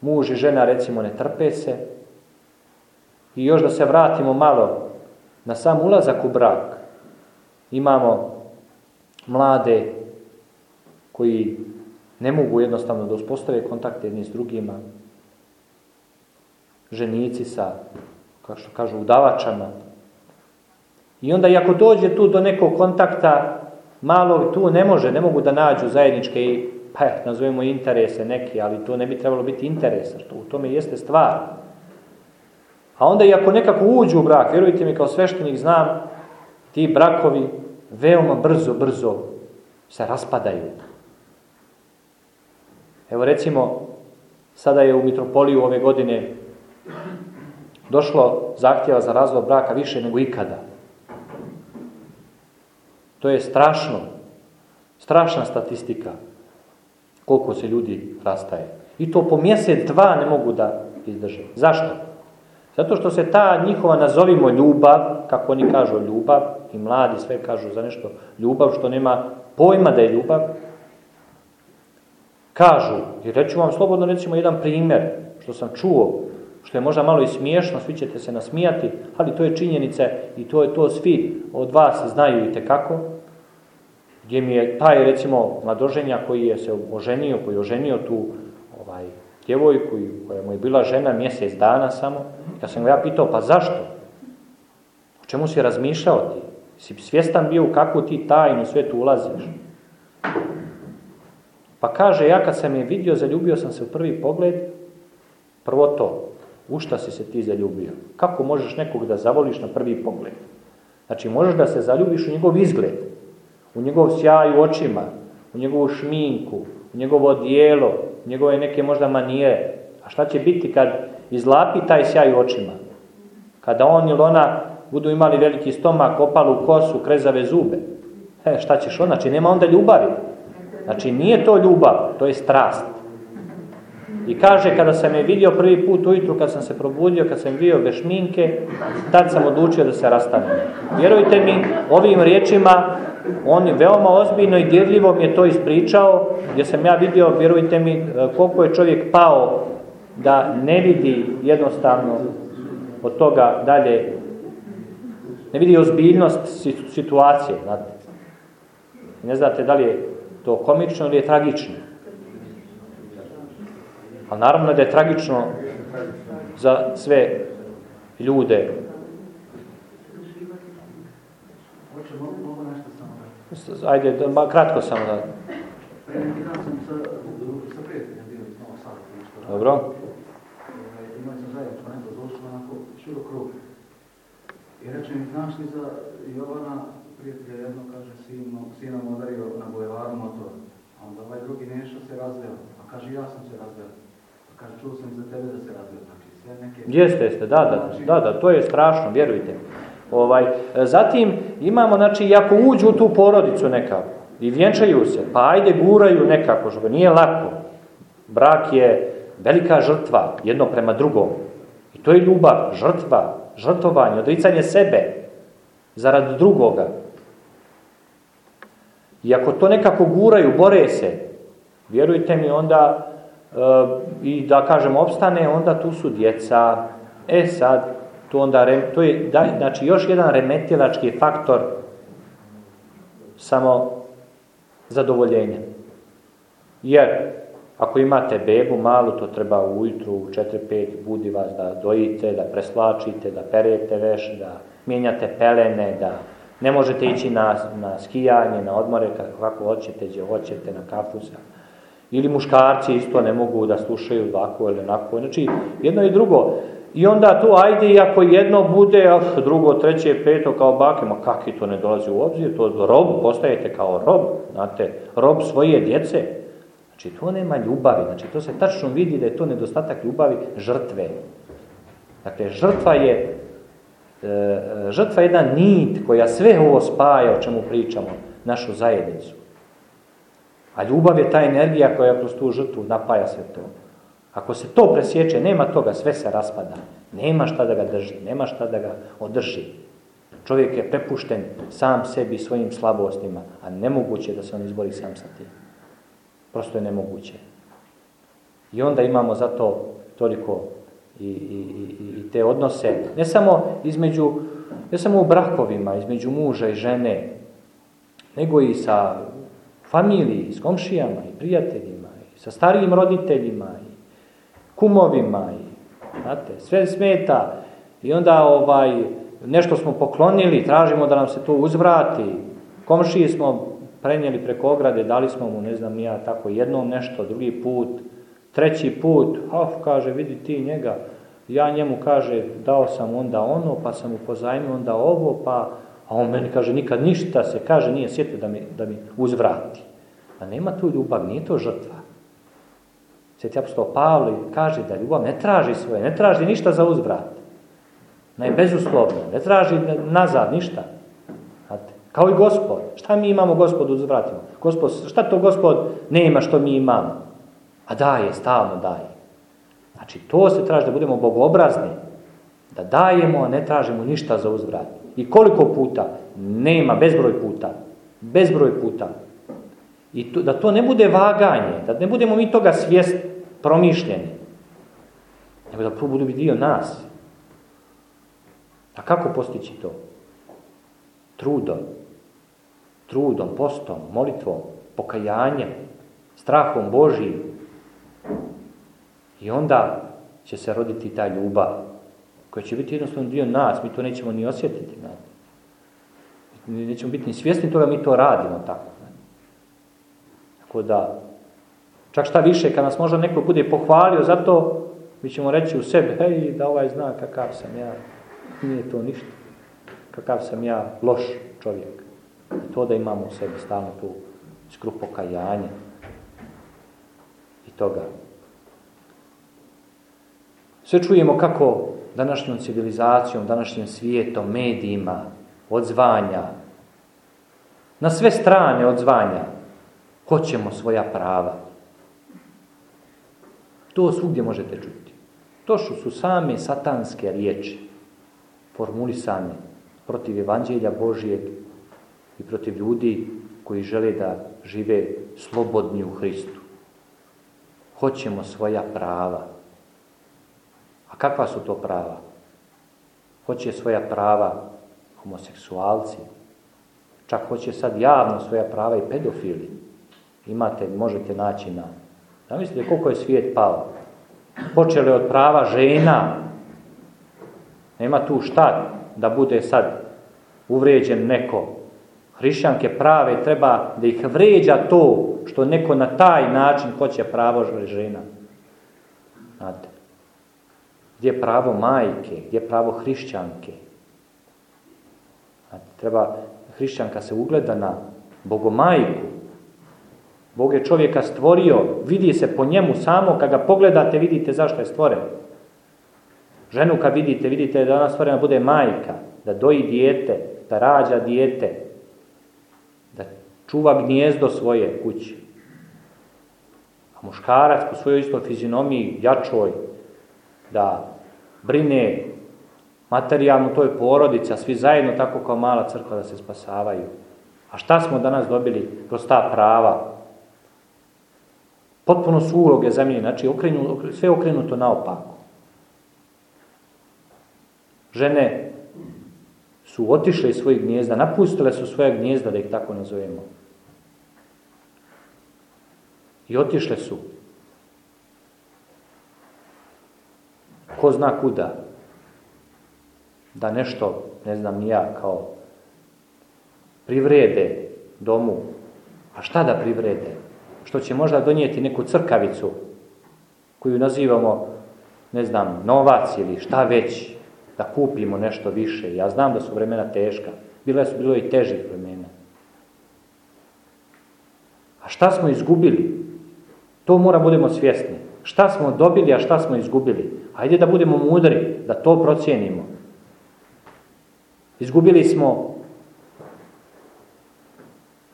Speaker 1: muž i žena recimo ne trpe se. I još da se vratimo malo na sam ulazak u brak. Imamo mlade koji ne mogu jednostavno da uspostave kontakte jedni s drugima. Ženici sa kao što kažu udavačama. I onda i ako dođe tu do nekog kontakta malo tu ne može, ne mogu da nađu zajedničke pa nazovemo interese neki, ali to ne bi trebalo biti interes, to u tome jeste stvar. A onda i ako nekako uđu u brak, vjerujte mi kao sveštenik znam, ti brakovi veoma brzo, brzo se raspadaju. Evo recimo, sada je u Mitropoliju ove godine došlo zahtjeva za razvoj braka više nego ikada. To je strašno. Strašna statistika koliko se ljudi rastaje. I to po mjesec, dva ne mogu da izdrže. Zašto? Zato što se ta njihova, nazovimo ljubav, kako oni kažu ljubav, i mladi sve kažu za nešto ljubav, što nema pojma da je ljubav, kažu, i reću vam slobodno recimo jedan primjer, što sam čuo, što je možda malo i smiješno, svi ćete se nasmijati, ali to je činjenica i to je to svi od vas znaju i kako. Gdje mi je taj, recimo, mladoženja koji je se oženio, koji je oženio tu ovaj, djevojku koja mu je bila žena mjesec dana samo, ja sam ga ja pitao, pa zašto? O čemu si razmišljao ti? Si svjestan bio u kakvu ti tajnu sve tu ulaziš? Pa kaže, ja kad sam je vidio, zaljubio sam se u prvi pogled, prvo to, u šta si se ti zaljubio? Kako možeš nekog da zavoliš na prvi pogled? Znači, možeš da se zaljubiš u njegov izgled, u njegov sjaj u očima, u njegovu šminku, u njegovo odijelo, u njegove neke možda manije. A šta će biti kad izlapi taj sjaj u očima? Kada on ili ona budu imali veliki stomak, opalu kosu, krezave zube. E, šta ćeš on? Znači, nema onda ljubavi. Znači, nije to ljubav, to je strast. I kaže, kada sam je vidio prvi put ujutru, kad sam se probudio, kad sam bio bez šminke, tad sam odlučio da se rastanem. Vjerujte mi, ovim riječima, on je veoma ozbiljno i dirljivo mi je to ispričao, gdje sam ja vidio, vjerujte mi, koliko je čovjek pao da ne vidi jednostavno od toga dalje, ne vidi ozbiljnost situacije. Znate. Ne znate da li je to komično ili je tragično. A naravno da je tragično za sve ljude. Ajde, da, kratko samo da... Dobro.
Speaker 2: I reče mi, znaš li za Jovana, prijatelja jedno, kaže, sinom, sinom odario na bulevaru motor. A onda ovaj drugi nešto se razveo. A kaže, ja sam se razveo. Čuo za tebe da se. Znači.
Speaker 1: Jeste, jeste, da, da, da, da, to je strašno, vjerujte. Ovaj, zatim imamo, znači, ako uđu u tu porodicu nekako i vjenčaju se, pa ajde guraju nekako, što nije lako. Brak je velika žrtva, jedno prema drugom. I to je ljubav, žrtva, žrtovanje, odricanje sebe zarad drugoga. I ako to nekako guraju, bore se, vjerujte mi, onda i da kažem opstane, onda tu su djeca. E sad, tu onda, to je znači još jedan remetilački faktor samo zadovoljenja. Jer ako imate bebu malu, to treba ujutru u 4-5 budi vas da dojite, da preslačite, da perete veš, da mijenjate pelene, da ne možete ići na, na skijanje, na odmore kako hoćete, gdje hoćete, na kafu ili muškarci isto ne mogu da slušaju ovako ili onako. Znači, jedno i drugo. I onda tu ajde, i ako jedno bude, a drugo, treće, peto kao bake, ma kakvi to ne dolazi u obzir, to rob, postajete kao rob, znate, rob svoje djece. Znači, to nema ljubavi, znači, to se tačno vidi da je to nedostatak ljubavi žrtve. Dakle, žrtva je, e, žrtva je jedna nit koja sve ovo spaja o čemu pričamo, našu zajednicu. A ljubav je ta energija koja kroz tu žrtvu napaja sve to. Ako se to presječe, nema toga, sve se raspada. Nema šta da ga drži, nema šta da ga održi. Čovjek je prepušten sam sebi svojim slabostima, a nemoguće da se on izbori sam sa tim. Prosto je nemoguće. I onda imamo zato toliko i, i, i te odnose, ne samo između, ne samo u brakovima, između muža i žene, nego i sa familiji, s komšijama i prijateljima, i sa starijim roditeljima, i kumovima, i, znate, sve smeta. I onda ovaj, nešto smo poklonili, tražimo da nam se to uzvrati. Komšiji smo prenijeli preko ograde, dali smo mu, ne znam ja, tako jednom nešto, drugi put, treći put, of, kaže, vidi ti njega, ja njemu, kaže, dao sam onda ono, pa sam mu pozajmio onda ovo, pa a on meni kaže, nikad ništa se kaže, nije sjetio da mi, da mi uzvrati. A nema tu ljubav, nije to žrtva. Sveti apostol Pavle kaže da ljubav ne traži svoje, ne traži ništa za uzvrat. Ne bezuslovno, ne traži nazad ništa. Znate, kao i gospod. Šta mi imamo gospodu uzvratimo? Gospod, šta to gospod nema što mi imamo? A daje, stalno daje. Znači, to se traži da budemo bogobrazni. Da dajemo, a ne tražimo ništa za uzvrat. I koliko puta? Nema, bezbroj puta. Bezbroj puta. I to, da to ne bude vaganje, da ne budemo mi toga svijest promišljeni. nego da budu dio nas. A kako postići to? Trudom. Trudom, postom, molitvom, pokajanjem, strahom Božijim. I onda će se roditi ta ljubav koja će biti jednostavno dio nas. Mi to nećemo ni osjetiti. Ne? Nećemo biti ni svjesni toga, mi to radimo tako. Tako da, čak šta više, kad nas možda neko bude pohvalio, zato mi ćemo reći u sebi, hej, da ovaj zna kakav sam ja. Nije to ništa. Kakav sam ja loš čovjek. I to da imamo u sebi stalno tu skruh pokajanje i toga. Sve čujemo kako današnjom civilizacijom, današnjim svijetom, medijima, odzvanja, na sve strane odzvanja, hoćemo svoja prava. To svugdje možete čuti. To su same satanske riječi, formulisane protiv evanđelja Božijeg i protiv ljudi koji žele da žive slobodni u Hristu. Hoćemo svoja prava. A kakva su to prava? Hoće svoja prava homoseksualci, čak hoće sad javno svoja prava i pedofili. Imate, možete naći na... Zamislite koliko je svijet pao. Počeli od prava žena. Nema tu šta da bude sad uvrijeđen neko. Hrišćanke prave treba da ih vređa to što neko na taj način hoće pravo žena. Znate. Gdje je pravo majke, gdje je pravo hrišćanke. Treba, hrišćanka se ugleda na bogomajku. Bog je čovjeka stvorio, vidi se po njemu samo, kad ga pogledate vidite zašto je stvoren. Ženu kad vidite, vidite da ona stvorena bude majka, da doji dijete, da rađa dijete, da čuva gnjezdo svoje kući. A muškarac po svojoj istoj fizionomiji, jačoj, da brine materijalno toj porodici, a svi zajedno tako kao mala crkva da se spasavaju. A šta smo danas dobili kroz ta prava? Potpuno su uloge zamijenjene, znači okrenu, sve okrenuto naopako. Žene su otišle iz svojih gnjezda, napustile su svoje gnjezda, da ih tako nazovemo. I otišle su. Ko zna kuda? Da nešto, ne znam ni ja, kao privrede domu. A šta da privrede? Što će možda donijeti neku crkavicu koju nazivamo, ne znam, novac ili šta već, da kupimo nešto više. Ja znam da su vremena teška. Bile su bilo i težih vremena. A šta smo izgubili? To mora budemo svjesni. Šta smo dobili, a šta smo izgubili? Hajde da budemo mudri, da to procijenimo. Izgubili smo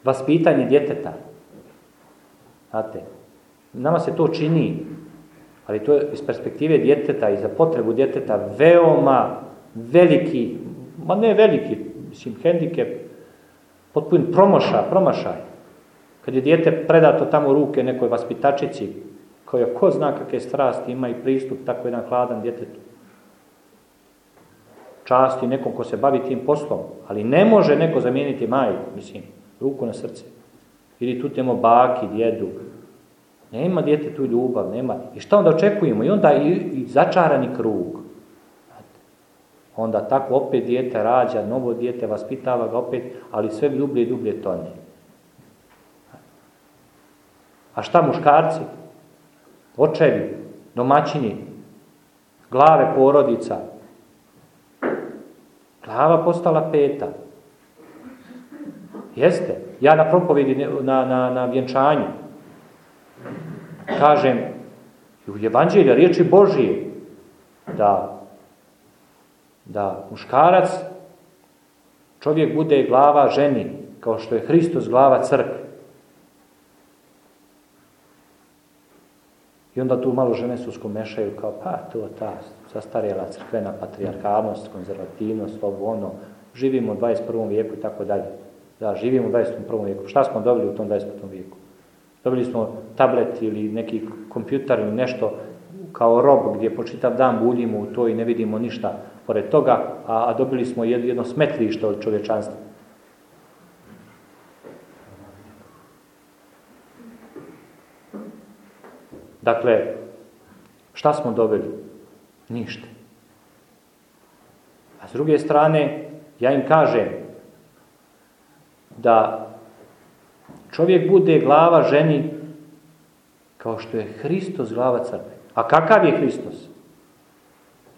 Speaker 1: vaspitanje djeteta. Znate, nama se to čini ali to je iz perspektive djeteta i za potrebu djeteta veoma veliki, ma ne veliki, mislim, hendikep, potpun promoša, promašaj. Kad je dijete predato tamo ruke nekoj vaspitačici, koja ko zna kakve strasti ima i pristup tako jedan hladan djetetu. Časti nekom ko se bavi tim poslom, ali ne može neko zamijeniti majku, mislim, ruku na srce. Ili tu temo baki, djedu, nema dijete tu ljubav, nema. I šta onda očekujemo? I onda i, i začarani krug. Onda tako opet dijete rađa, novo dijete, vaspitava ga opet, ali sve dublje i dublje tone. A šta muškarci? Očevi, domaćini, glave porodica. Glava postala peta. Jeste. Ja na propovedi, na, na, na vjenčanju, kažem u evanđelja riječi Božije da, da muškarac čovjek bude glava ženi kao što je Hristos glava crkve. I onda tu malo žene su skomešaju kao pa to ta zastarjela crkvena patrijarkalnost, konzervativnost, ovo ono, živimo u 21. vijeku i tako dalje. Da, živimo u 21. vijeku. Šta smo dobili u tom 21. vijeku? Dobili smo tablet ili neki kompjuter ili nešto kao rob gdje po čitav dan buljimo u to i ne vidimo ništa pored toga, a, a dobili smo jedno smetlište od čovječanstva. Dakle, šta smo dobili? Ništa. A s druge strane, ja im kažem da čovjek bude glava ženi kao što je Hristos glava crkve. A kakav je Hristos?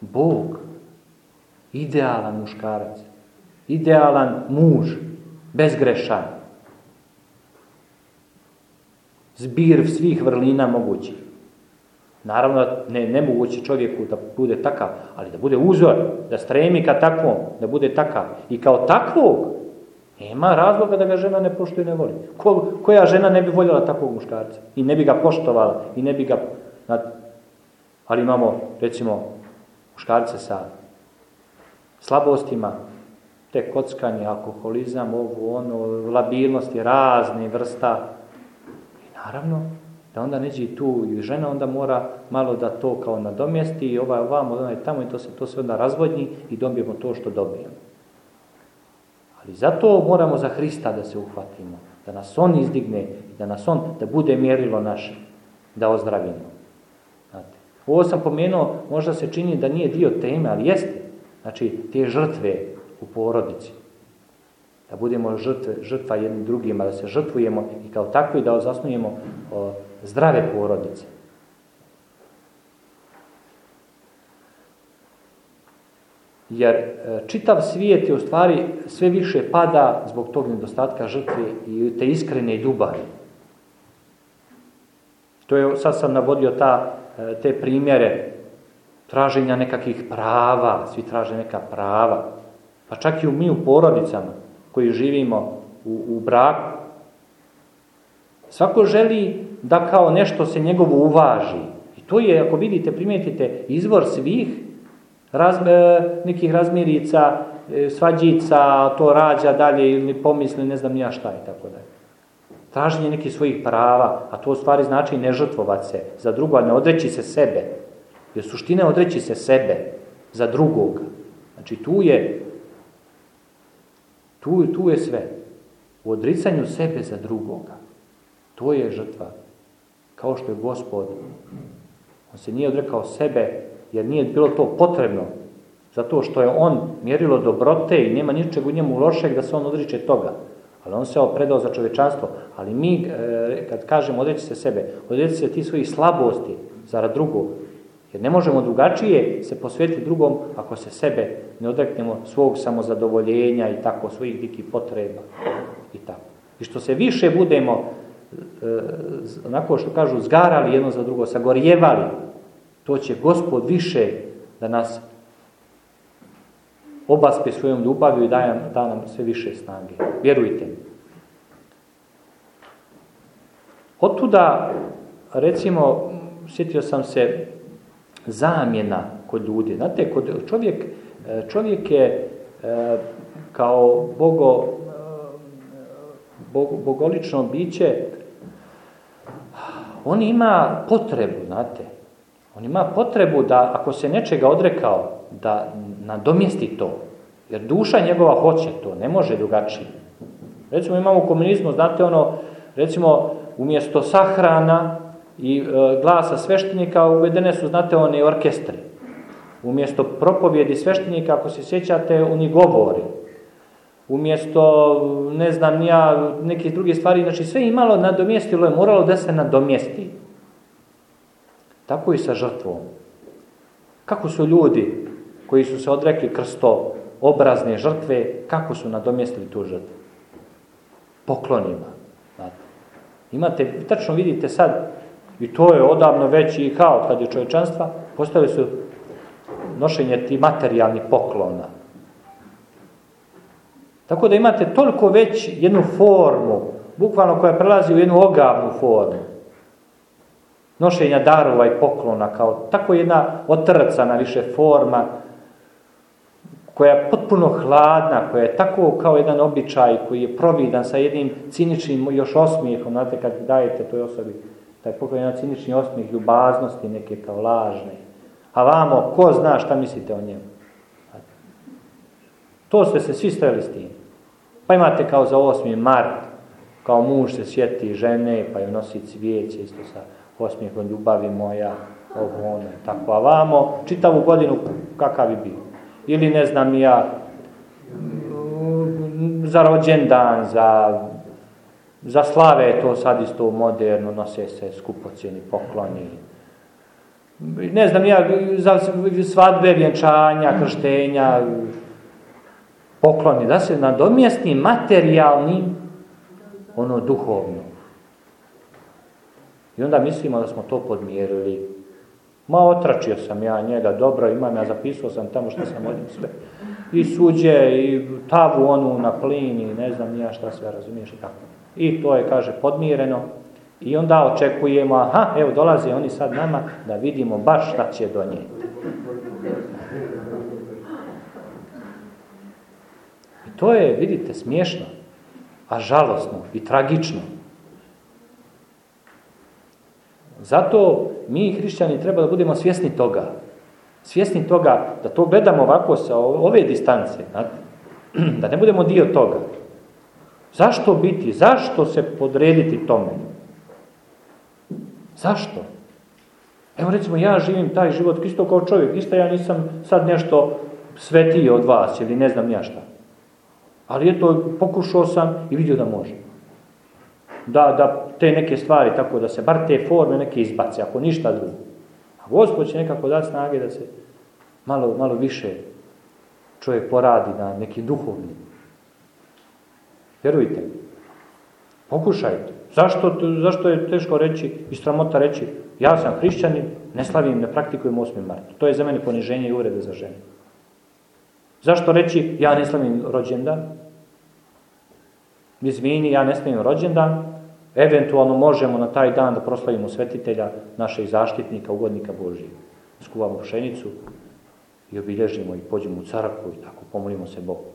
Speaker 1: Bog. Idealan muškarac. Idealan muž. Bezgrešan. Zbir svih vrlina mogućih. Naravno, ne, nemoguće čovjeku da bude takav, ali da bude uzor, da stremi ka takvom, da bude takav. I kao takvog, nema razloga da ga žena ne poštuje i ne voli. Ko, koja žena ne bi voljela takvog muškarca? I ne bi ga poštovala, i ne bi ga... Ali imamo, recimo, muškarce sa slabostima, te kockanje, alkoholizam, ovo, ono, labilnosti, razne vrsta. I naravno, da onda neđe i tu i žena onda mora malo da to kao nadomjesti i ovaj ovamo, onaj tamo i to se to sve onda razvodnji i dobijemo to što dobijemo. Ali zato moramo za Hrista da se uhvatimo, da nas On izdigne i da nas On, da bude mjerilo naše, da ozdravimo. Znate, ovo sam pomenuo, možda se čini da nije dio teme, ali jeste. Znači, te žrtve u porodici. Da budemo žrtve, žrtva jednim drugima, da se žrtvujemo i kao takvi da zasnujemo zdrave porodice. Jer e, čitav svijet je u stvari sve više pada zbog tog nedostatka žrtve i te iskrene ljubavi. To je, sad sam navodio ta, e, te primjere traženja nekakvih prava, svi traže neka prava. Pa čak i mi u porodicama koji živimo u, u braku. Svako želi da kao nešto se njegovo uvaži. I to je, ako vidite, primijetite, izvor svih raz, e, nekih razmirica, e, svađica, to rađa dalje ili pomisli, ne znam ja šta i tako dalje. Traženje nekih svojih prava, a to u stvari znači ne žrtvovat se za drugo, a ne odreći se sebe. Jer suština je odreći se sebe za drugoga. Znači tu je tu, tu je sve. U odricanju sebe za drugoga. To je žrtva kao što je gospod. On se nije odrekao sebe, jer nije bilo to potrebno, zato što je on mjerilo dobrote i nema ničeg u njemu lošeg da se on odriče toga. Ali on se predao za čovečanstvo. Ali mi, e, kad kažemo odreći se sebe, odreći se ti svojih slabosti zarad drugog. Jer ne možemo drugačije se posvetiti drugom ako se sebe ne odreknemo svog samozadovoljenja i tako, svojih dikih potreba i tako. I što se više budemo onako što kažu, zgarali jedno za drugo, sagorjevali, to će gospod više da nas obaspe svojom ljubaviju i da, da nam sve više snage. Vjerujte. Otuda, recimo, sjetio sam se zamjena kod ljudi. Znate, kod čovjek, e, čovjek je e, kao bogo, bog, bogolično biće on ima potrebu, znate, on ima potrebu da, ako se nečega odrekao, da nadomjesti to. Jer duša njegova hoće to, ne može drugačije. Recimo imamo komunizmu, znate ono, recimo umjesto sahrana i e, glasa sveštenika uvedene su, znate, one orkestri. Umjesto propovjedi sveštenika, ako se sjećate, oni govori umjesto, ne znam, ja, neke druge stvari, znači sve imalo nadomjestilo je, moralo da se nadomjesti. Tako i sa žrtvom. Kako su ljudi koji su se odrekli krsto obrazne žrtve, kako su nadomjestili tu žrtvu? Poklonima. Znate. Imate, tačno vidite sad, i to je odavno već i kao kad je čovječanstva, postavili su nošenje ti materijalnih poklona. Tako da imate toliko već jednu formu, bukvalno koja prelazi u jednu ogavnu formu. Nošenja darova i poklona, kao tako jedna otrcana više forma, koja je potpuno hladna, koja je tako kao jedan običaj koji je providan sa jednim ciničnim još osmijehom, znate kad dajete toj osobi taj poklon cinični osmih ljubaznosti, neke kao lažne. A vamo, ko zna šta mislite o njemu? To ste se svi streli s tim. Pa imate kao za 8. mart, kao muž se sjeti žene, pa joj nosi cvijeće isto sa osmijehom ljubavi moja, ovo ono, tako. A vamo, čitavu godinu kakav bi bio. Ili ne znam ja, za rođendan, za, za slave to sad isto moderno, nose se skupocjeni pokloni. Ne znam ja, za svadbe, vjenčanja, krštenja, pokloni, da se nadomjesti materijalnim ono duhovno. I onda mislimo da smo to podmjerili. Ma otračio sam ja njega, dobro imam, ja zapisao sam tamo što sam od sve. I suđe, i tavu onu na plin, i ne znam nija šta sve, razumiješ i tako. I to je, kaže, podmireno. I onda očekujemo, aha, evo dolaze oni sad nama da vidimo baš šta će donijeti. I to je, vidite, smiješno, a žalosno i tragično. Zato mi hrišćani treba da budemo svjesni toga. Svjesni toga da to gledamo ovako sa ove distance. Da ne budemo dio toga. Zašto biti? Zašto se podrediti tome? Zašto? Evo recimo ja živim taj život isto kao čovjek. Isto ja nisam sad nešto svetiji od vas ili ne znam ja šta. Ali eto, pokušao sam i vidio da može da, da te neke stvari, tako da se bar te forme neke izbace, ako ništa drugo. A Gospod će nekako dati snage da se malo, malo više čovjek poradi na neki duhovni. Vjerujte mi. Pokušajte. Zašto, zašto je teško reći i stramota reći ja sam hrišćanin, ne slavim, ne praktikujem 8. marta. To je za mene poniženje i urede za žene. Zašto reći ja ne slavim rođendan? Izvini, ja ne slavim rođendan, Eventualno možemo na taj dan da proslavimo svetitelja, našeg zaštitnika, ugodnika Božijeg. Skuvamo pšenicu i obilježimo i pođemo u crkvu i tako pomolimo se Bogu.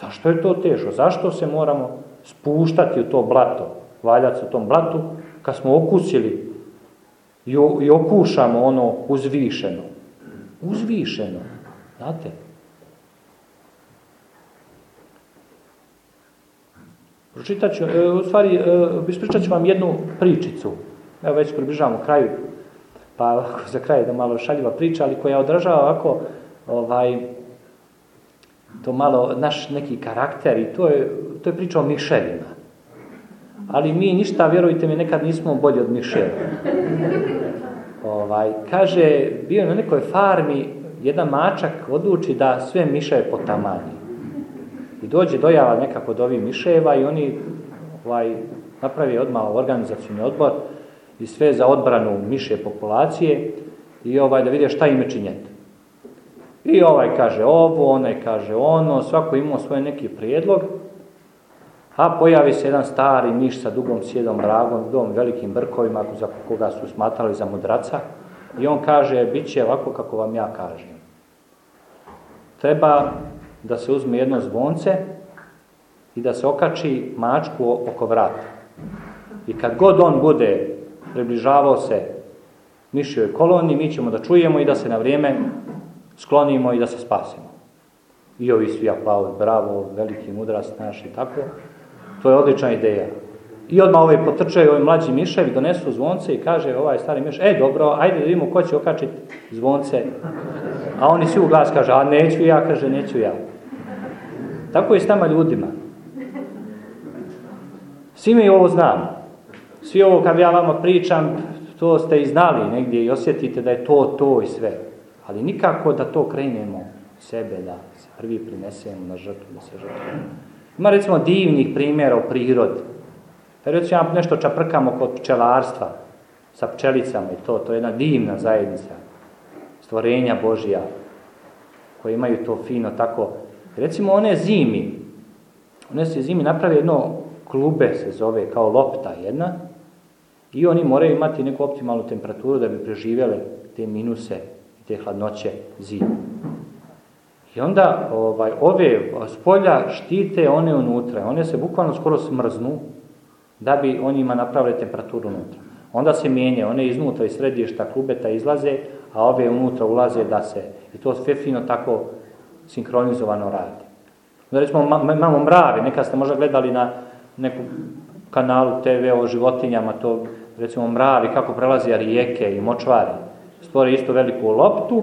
Speaker 1: Zašto je to teško? Zašto se moramo spuštati u to blato, valjati u tom blatu, kad smo okusili i okušamo ono uzvišeno? Uzvišeno, znate? Pročitat ću, e, u stvari, e, ispričat ću vam jednu pričicu. Evo već približavamo kraju, pa za kraj da malo šaljiva priča, ali koja odražava ovako ovaj, to malo naš neki karakter i to je, to je priča o miševima. Ali mi ništa, vjerujte mi, nekad nismo bolji od miševa. Ovaj, kaže, bio na nekoj farmi, jedan mačak odluči da sve miševe potamani. I dođe dojava nekako od ovih miševa i oni ovaj, napravi odmah organizacijni odbor i sve za odbranu miše populacije i ovaj da vide šta ime činjeti. I ovaj kaže ovo, onaj kaže ono, svako ima svoj neki prijedlog, a pojavi se jedan stari miš sa dugom sjedom bragom, dugom velikim brkovima za koga su smatrali za mudraca i on kaže, bit će ovako kako vam ja kažem. Treba da se uzme jedno zvonce i da se okači mačku oko vrata. I kad god on bude približavao se mišljoj koloni, mi ćemo da čujemo i da se na vrijeme sklonimo i da se spasimo. I ovi svi aplauz, bravo, veliki mudrac naš i tako. To je odlična ideja. I odmah ovaj potrčaju, ovi mlađi miševi, donesu zvonce i kaže ovaj stari miš, e dobro, ajde da vidimo ko će okačiti zvonce. A oni svi u glas kaže, a neću ja, kaže, neću ja. Tako je s nama ljudima. Svi mi ovo znamo. Svi ovo kad ja vama pričam, to ste i znali negdje i osjetite da je to, to i sve. Ali nikako da to krenemo sebe, da se prvi prinesemo na žrtvu, da se žrtvujemo. Ima recimo divnih primjera u prirodi. Pa recimo nešto čaprkamo kod pčelarstva sa pčelicama i to, to je jedna divna zajednica stvorenja Božija koji imaju to fino tako Recimo one zimi, one se zimi naprave jedno klube se zove kao lopta jedna i oni moraju imati neku optimalnu temperaturu da bi preživjele te minuse i te hladnoće zime. I onda ovaj, ove spolja štite one unutra. One se bukvalno skoro smrznu da bi on njima napravili temperaturu unutra. Onda se mijenja, one iznutra iz središta klubeta izlaze, a ove unutra ulaze da se, i to sve fino tako sinkronizovano radi. Recimo, imamo mrave, nekad ste možda gledali na nekom kanalu TV o životinjama, to recimo mravi, kako prelaze rijeke i močvari. Stvore isto veliku loptu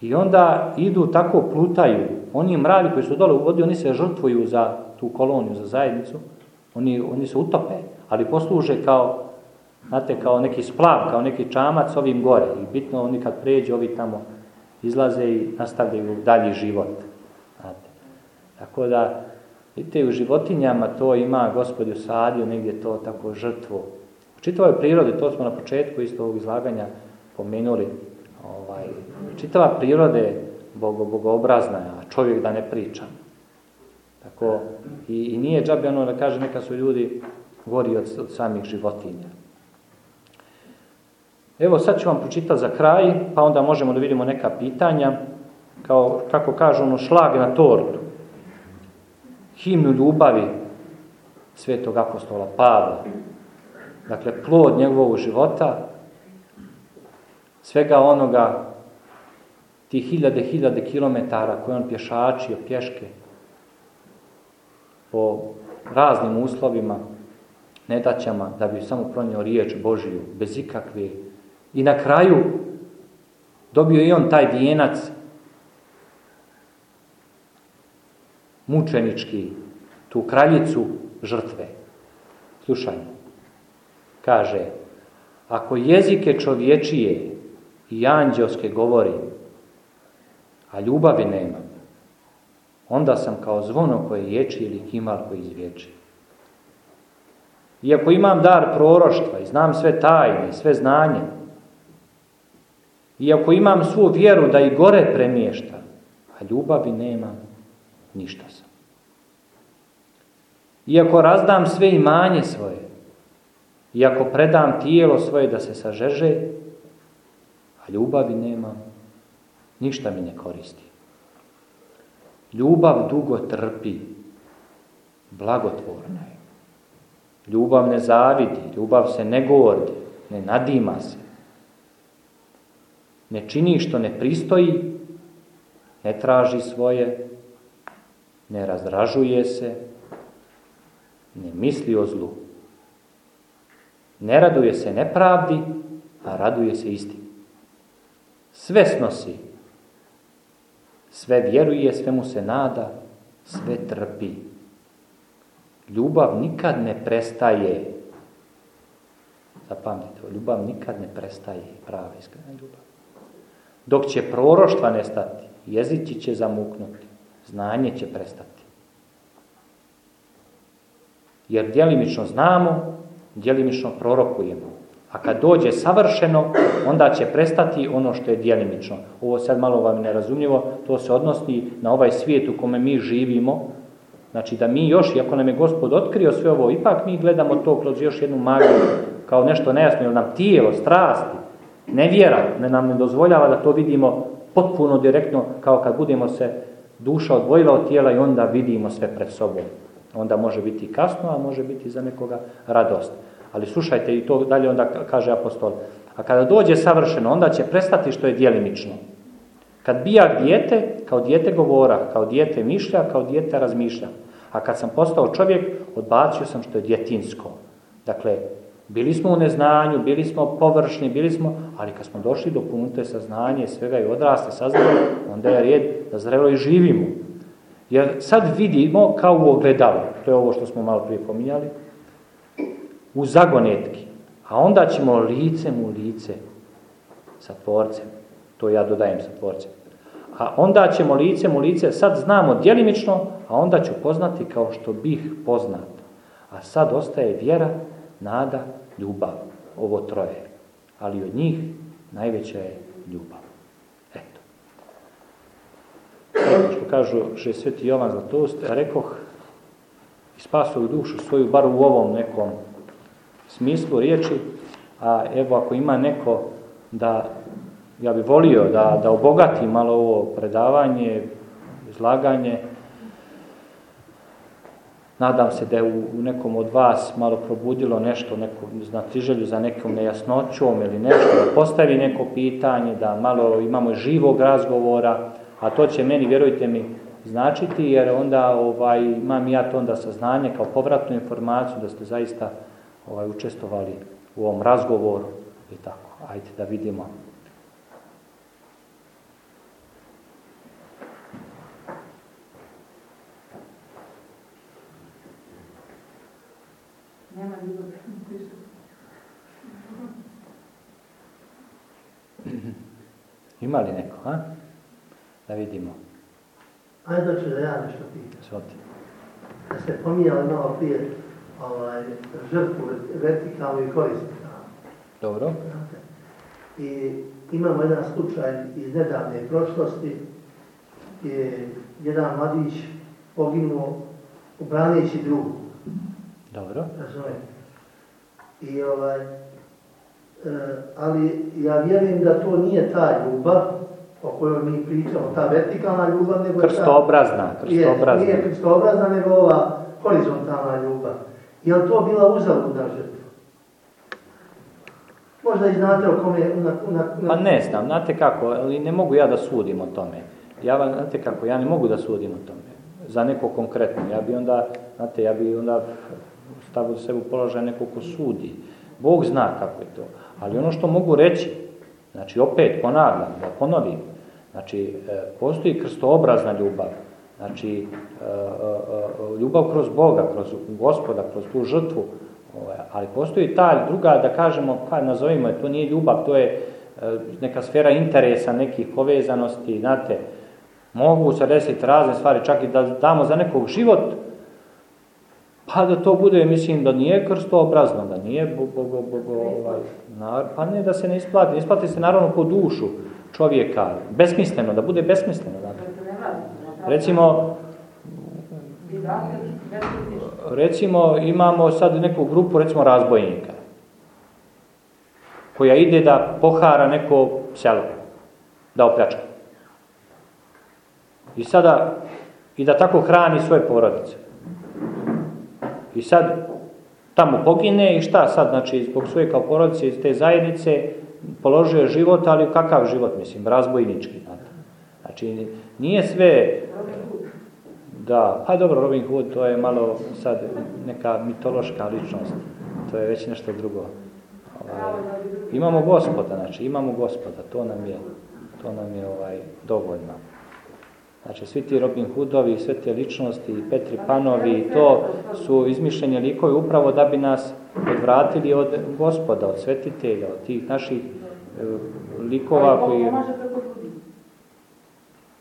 Speaker 1: i onda idu tako plutaju. Oni mravi koji su dole u vodi, oni se žrtvuju za tu koloniju, za zajednicu. Oni, oni se utope, ali posluže kao, znate, kao neki splav, kao neki čamac ovim gore. I bitno oni kad pređe, ovi tamo izlaze i nastavljaju dalji život. Znate. Tako da, vidite, u životinjama to ima gospod usadio negdje to tako žrtvu. U čitavoj prirodi, to smo na početku isto ovog izlaganja pomenuli, ovaj, čitava priroda je bogo, bogobrazna, a čovjek da ne priča. Tako, i, i nije džabe ono da kaže neka su ljudi gori od, od samih životinja. Evo sad ću vam pročitati za kraj, pa onda možemo da vidimo neka pitanja, kao, kako kažu ono, šlag na tortu. Himnu ljubavi svetog apostola Pavla. Dakle, plod njegovog života, svega onoga, ti hiljade, hiljade kilometara koje on pješačio, pješke, po raznim uslovima, nedaćama, da bi samo pronio riječ Božiju, bez ikakve. I na kraju dobio i on taj vijenac mučenički, tu kraljicu žrtve. Slušajmo. Kaže, ako jezike čovječije i anđelske govori, a ljubavi nema, onda sam kao zvono koje ječi ili kimal koji izvječi. Iako imam dar proroštva i znam sve tajne, sve znanje, iako imam svu vjeru da i gore premješta, a ljubavi nema, ništa sam. Iako razdam sve imanje svoje, iako predam tijelo svoje da se sažeže, a ljubavi nema, ništa mi ne koristi. Ljubav dugo trpi, blagotvorna je. Ljubav ne zavidi, ljubav se ne gordi, ne nadima se. Ne čini što ne pristoji, ne traži svoje, ne razražuje se, ne misli o zlu. Ne raduje se nepravdi, a raduje se istini. Sve snosi, sve vjeruje, sve mu se nada, sve trpi. Ljubav nikad ne prestaje. Zapamtite, ljubav nikad ne prestaje, prava iskrena ljubav. Dok će proroštva nestati, jezici će zamuknuti, znanje će prestati. Jer djelimično znamo, djelimično prorokujemo. A kad dođe savršeno, onda će prestati ono što je djelimično. Ovo sad malo vam nerazumljivo, to se odnosi na ovaj svijet u kome mi živimo. Znači da mi još, iako nam je gospod otkrio sve ovo, ipak mi gledamo to kroz još jednu magiju, kao nešto nejasno, jer nam tijelo, strasti, nevjera ne nam ne dozvoljava da to vidimo potpuno direktno, kao kad budemo se duša odvojila od tijela i onda vidimo sve pred sobom. Onda može biti kasno, a može biti za nekoga radost. Ali slušajte i to dalje onda kaže apostol. A kada dođe savršeno, onda će prestati što je djelimično. Kad bija dijete, kao dijete govora, kao dijete mišlja, kao dijete razmišlja. A kad sam postao čovjek, odbacio sam što je djetinsko. Dakle, bili smo u neznanju, bili smo površni, bili smo, ali kad smo došli do punute saznanje, svega i odraste, saznanje, onda je rijed da zrelo i živimo. Jer sad vidimo kao u ogledalu, to je ovo što smo malo prije pominjali, u zagonetki, a onda ćemo licem u lice sa tvorcem. To ja dodajem sa tvorcem. A onda ćemo licem u lice, sad znamo djelimično, a onda ću poznati kao što bih poznat. A sad ostaje vjera, nada, ljubav. Ovo troje. Ali od njih najveća je ljubav. Eto. Eto što kažu še sveti Jovan Zlatost, rekoh, i dušu svoju, bar u ovom nekom smislu riječi, a evo ako ima neko da, ja bi volio da, da obogati malo ovo predavanje, izlaganje, Nadam se da je u nekom od vas malo probudilo nešto, neku znatiželju za nekom nejasnoćom ili nešto, da postavi neko pitanje, da malo imamo živog razgovora, a to će meni, vjerujte mi, značiti, jer onda ovaj, imam ja to onda saznanje kao povratnu informaciju da ste zaista ovaj, učestovali u ovom razgovoru i tako. Ajde da vidimo.
Speaker 3: Nema ljubavi.
Speaker 1: Ima li neko, a? Da vidimo.
Speaker 4: Ajde da ću da ja nešto pitam.
Speaker 1: Svoti.
Speaker 4: Da ste pomijali malo prije ovaj, žrtvu vertikalnu i horizontalnu.
Speaker 1: Dobro.
Speaker 4: znate. I imamo jedan slučaj iz nedavne prošlosti gdje je jedan mladić poginuo ubraneći drugu.
Speaker 1: Dobro.
Speaker 4: I ovaj, e, ali ja vjerujem da to nije ta ljubav o kojoj mi pričamo, ta vertikalna ljubav, nego je ta-
Speaker 1: Krstoobrazna,
Speaker 4: je, nije krstoobrazna, nego ova horizontalna ljubav. Je li to bila uzaludna žrtva? Možda i znate o kome... Una, una,
Speaker 1: Pa ne znam, znate kako, ali ne mogu ja da sudim o tome. Ja vam, znate kako, ja ne mogu da sudim o tome. Za neko konkretno. Ja bi onda, znate, ja bi onda stavio sebe u položaj nekog ko sudi. Bog zna kako je to. Ali ono što mogu reći, znači opet ponavljam, da ponovim, znači e, postoji krstoobrazna ljubav, znači e, e, ljubav kroz Boga, kroz gospoda, kroz tu žrtvu, ovaj, ali postoji ta druga, da kažemo, pa nazovimo je, to nije ljubav, to je neka sfera interesa, nekih povezanosti, znate, mogu se desiti razne stvari, čak i da damo za nekog život, pa da to bude, mislim, da nije krstoobrazno, da nije, bo, bo, bo, bo, bo, ovaj, pa ne da se ne isplati, ne isplati se naravno po dušu čovjeka, besmisleno, da bude besmisleno,
Speaker 3: radi.
Speaker 1: Recimo, recimo imamo sad neku grupu recimo razbojnika koja ide da pohara neko selo, da opljačka. I sada, i da tako hrani svoje porodice. I sad tamo pogine i šta sad, znači zbog svoje kao porodice iz te zajednice položio život, ali kakav život, mislim, razbojnički. Znači, nije sve da, pa dobro, Robin Hood to je malo sad neka mitološka ličnost. To je već nešto drugo. Ovaj, imamo gospoda, znači imamo gospoda, to nam je, to nam je ovaj, dovoljno. Znači svi ti Robin Hoodovi, sve te ličnosti, i Petri Panovi, to su izmišljeni likovi upravo da bi nas odvratili od gospoda, od svetitelja, od tih naših e, likova
Speaker 3: Bog
Speaker 1: koji...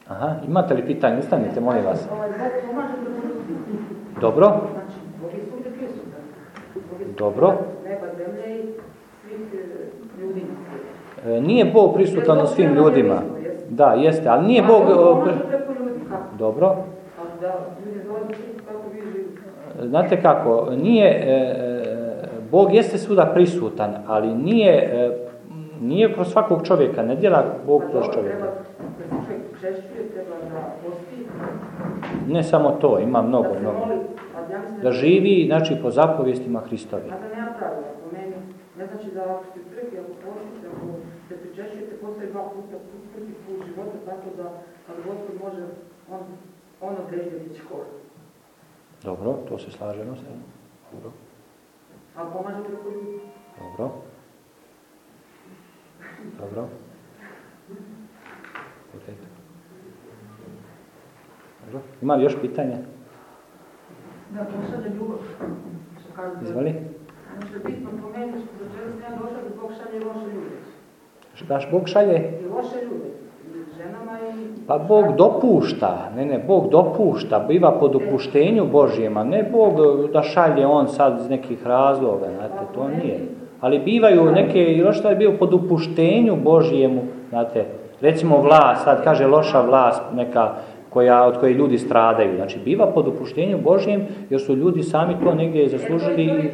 Speaker 1: Aha, imate li pitanje? Ustanite, molim vas.
Speaker 3: Ovaj.
Speaker 1: Dobro?
Speaker 3: Znači,
Speaker 1: Dobro.
Speaker 3: i e.
Speaker 1: E, Nije Bog prisutan u svim ljudima. Da, jeste, ali nije Bog... Dobro. Znate kako, nije... e, e, Bog jeste svuda prisutan, ali nije... e, Nije kroz svakog čovjeka, ne djela Bog
Speaker 3: Pa
Speaker 1: kroz čovjeka. Ne samo to, ima mnogo, mnogo. Da živi, znači, po zapovjestima Hristovi.
Speaker 3: Ne znači da ako ste crkvi, ako postite, ako se pričešćujete, postoji dva puta prvi put života, tako da kad Gospod može, on, on određuje korak.
Speaker 1: Dobro, to se slažemo se. Dobro,
Speaker 3: A pomaže ljudi.
Speaker 1: dobro. Dobro. Dobro. Ima li još pitanja?
Speaker 3: Da, pošalje ljubav. Što kažete,
Speaker 1: Izvoli.
Speaker 3: Ono bitno po meni, što za čega sam ja došla, da Bog šalje loše ljude.
Speaker 1: Daš Bog šalje?
Speaker 3: I loše ljude. I ženama i...
Speaker 1: Pa Bog dopušta, ne, ne, Bog dopušta, biva po dopuštenju Božijema, ne Bog da šalje on sad iz nekih razloga, znate, to nije. Ali bivaju neke, još šta je bio po dopuštenju Božijemu, znate, recimo vlast, sad kaže loša vlast neka koja, od koje ljudi stradaju, znači biva po dopuštenju Božijem jer su ljudi sami to negdje zaslužili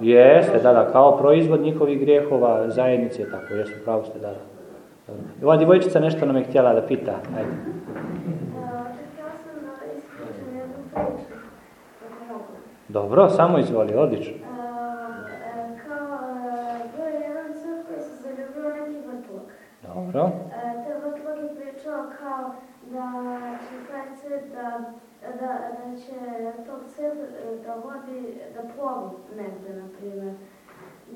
Speaker 1: Jeste, da, da, kao proizvod njihovih grijehova, zajednice, tako, jesu, pravo ste, da, da. I Ova djevojčica nešto nam je htjela da pita, ajde. Dobro, samo izvoli, odlično. Dobro.
Speaker 5: E, Taj vrtlog je pričao kao da će taj crk da, da, da će tog crk da vodi, da plovi negde, na primjer.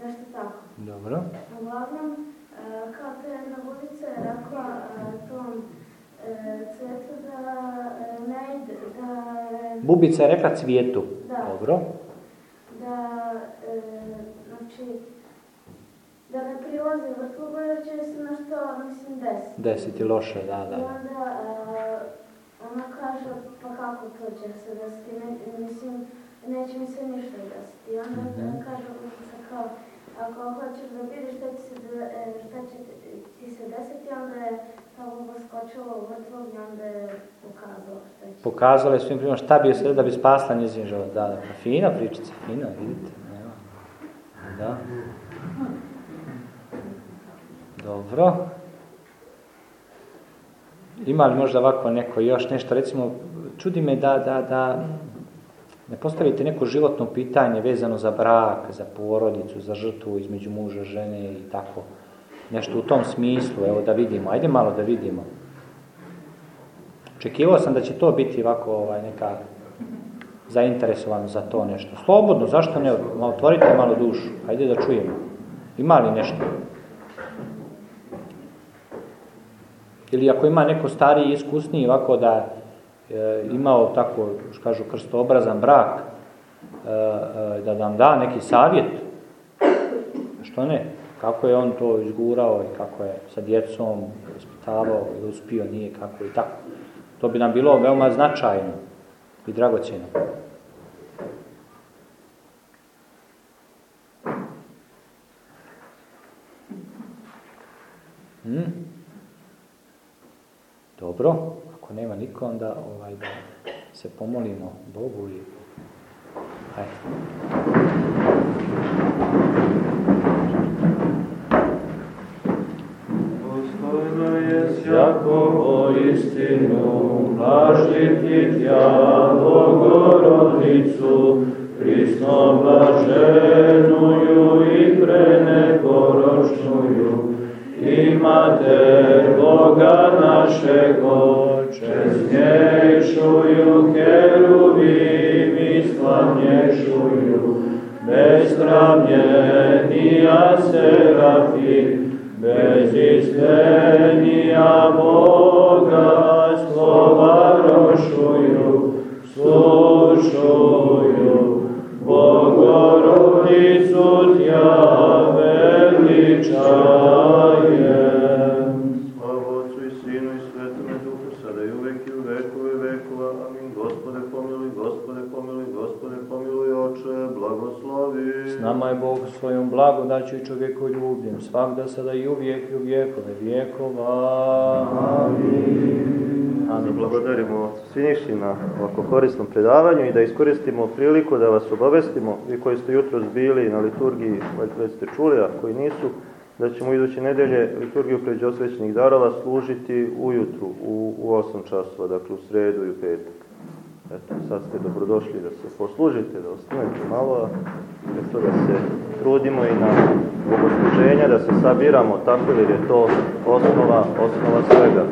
Speaker 5: Nešto tako.
Speaker 1: Dobro.
Speaker 5: Uglavnom, e, kao ta jedna budica je rekla e, tom e, cvetu da e, ne ide, da
Speaker 1: Bubica je rekla cvijetu.
Speaker 5: Da.
Speaker 1: Dobro.
Speaker 5: da, e, znači, da ne prilazi vrtlogu jer će se nešto, mislim, desiti.
Speaker 1: Desiti loše, da,
Speaker 5: I
Speaker 1: da.
Speaker 5: onda e, ona kaže, pa kako to će se desiti, ne, mislim, neće mi se ništa desiti. I onda
Speaker 1: Mhm.
Speaker 5: kaže budica kao, ako hoćeš da vidiš šta će, se, e, šta se desiti, onda je ta buba skočila u vrtlog i onda je pokazala šta će.
Speaker 1: Pokazala je svim primjerom šta bi se da bi spasla njezin život. Da, da. Pa Fina pričica, fina, vidite. Evo. Da. Dobro. Ima li možda ovako neko još nešto? Recimo, čudi me da, da, da ne postavite neko životno pitanje vezano za brak, za porodicu, za žrtvu između muža, žene i tako. Nešto u tom smislu, evo da vidimo. Ajde malo da vidimo. Očekivao sam da će to biti ovako ovaj, neka zainteresovan za to nešto. Slobodno, zašto ne? Otvorite malo dušu, ajde da čujemo. Ima li nešto? Ili ako ima neko stariji, iskusniji, ovako da imao tako, kažu, krstoobrazan brak, e, e, da nam da neki savjet, što ne? Kako je on to izgurao i kako je sa djecom ispitavao ili uspio, nije, kako i tako. To bi nam bilo veoma značajno i dragocjeno. Hmm? Dobro, ako nema niko, onda ovaj, da se pomolimo Bogu i... Ajde.
Speaker 6: Dostojno je sjakovo istinu, blažiti tja, Bogorodicu, prisno blaženuju i preneporočnuju, imate Boga našego, česnjejšuju kerubim i sklanješuju, bezpravnjenija serafim, bez istenija Boga slova rošuju, slušuju, Bogorodicu tja veličajem.
Speaker 1: Svojom blagodaću i čovjekoljubljem, svakda sada i uvijek i u vijekove vijekova. Amin.
Speaker 7: Da blagodarimo Siniši na ovako korisnom predavanju i da iskoristimo priliku da vas obavestimo, vi koji ste jutro bili na liturgiji, već ste čuli, a koji nisu, da ćemo iduće nedelje liturgiju pređe osvećenih darova služiti ujutru u, u 8 časova, dakle u sredu i u petak. Eto, sad ste dobrodošli da se poslužite, da ostanete malo, eto da se trudimo i na bogosluženja, da se sabiramo tako jer je to osnova, osnova svega.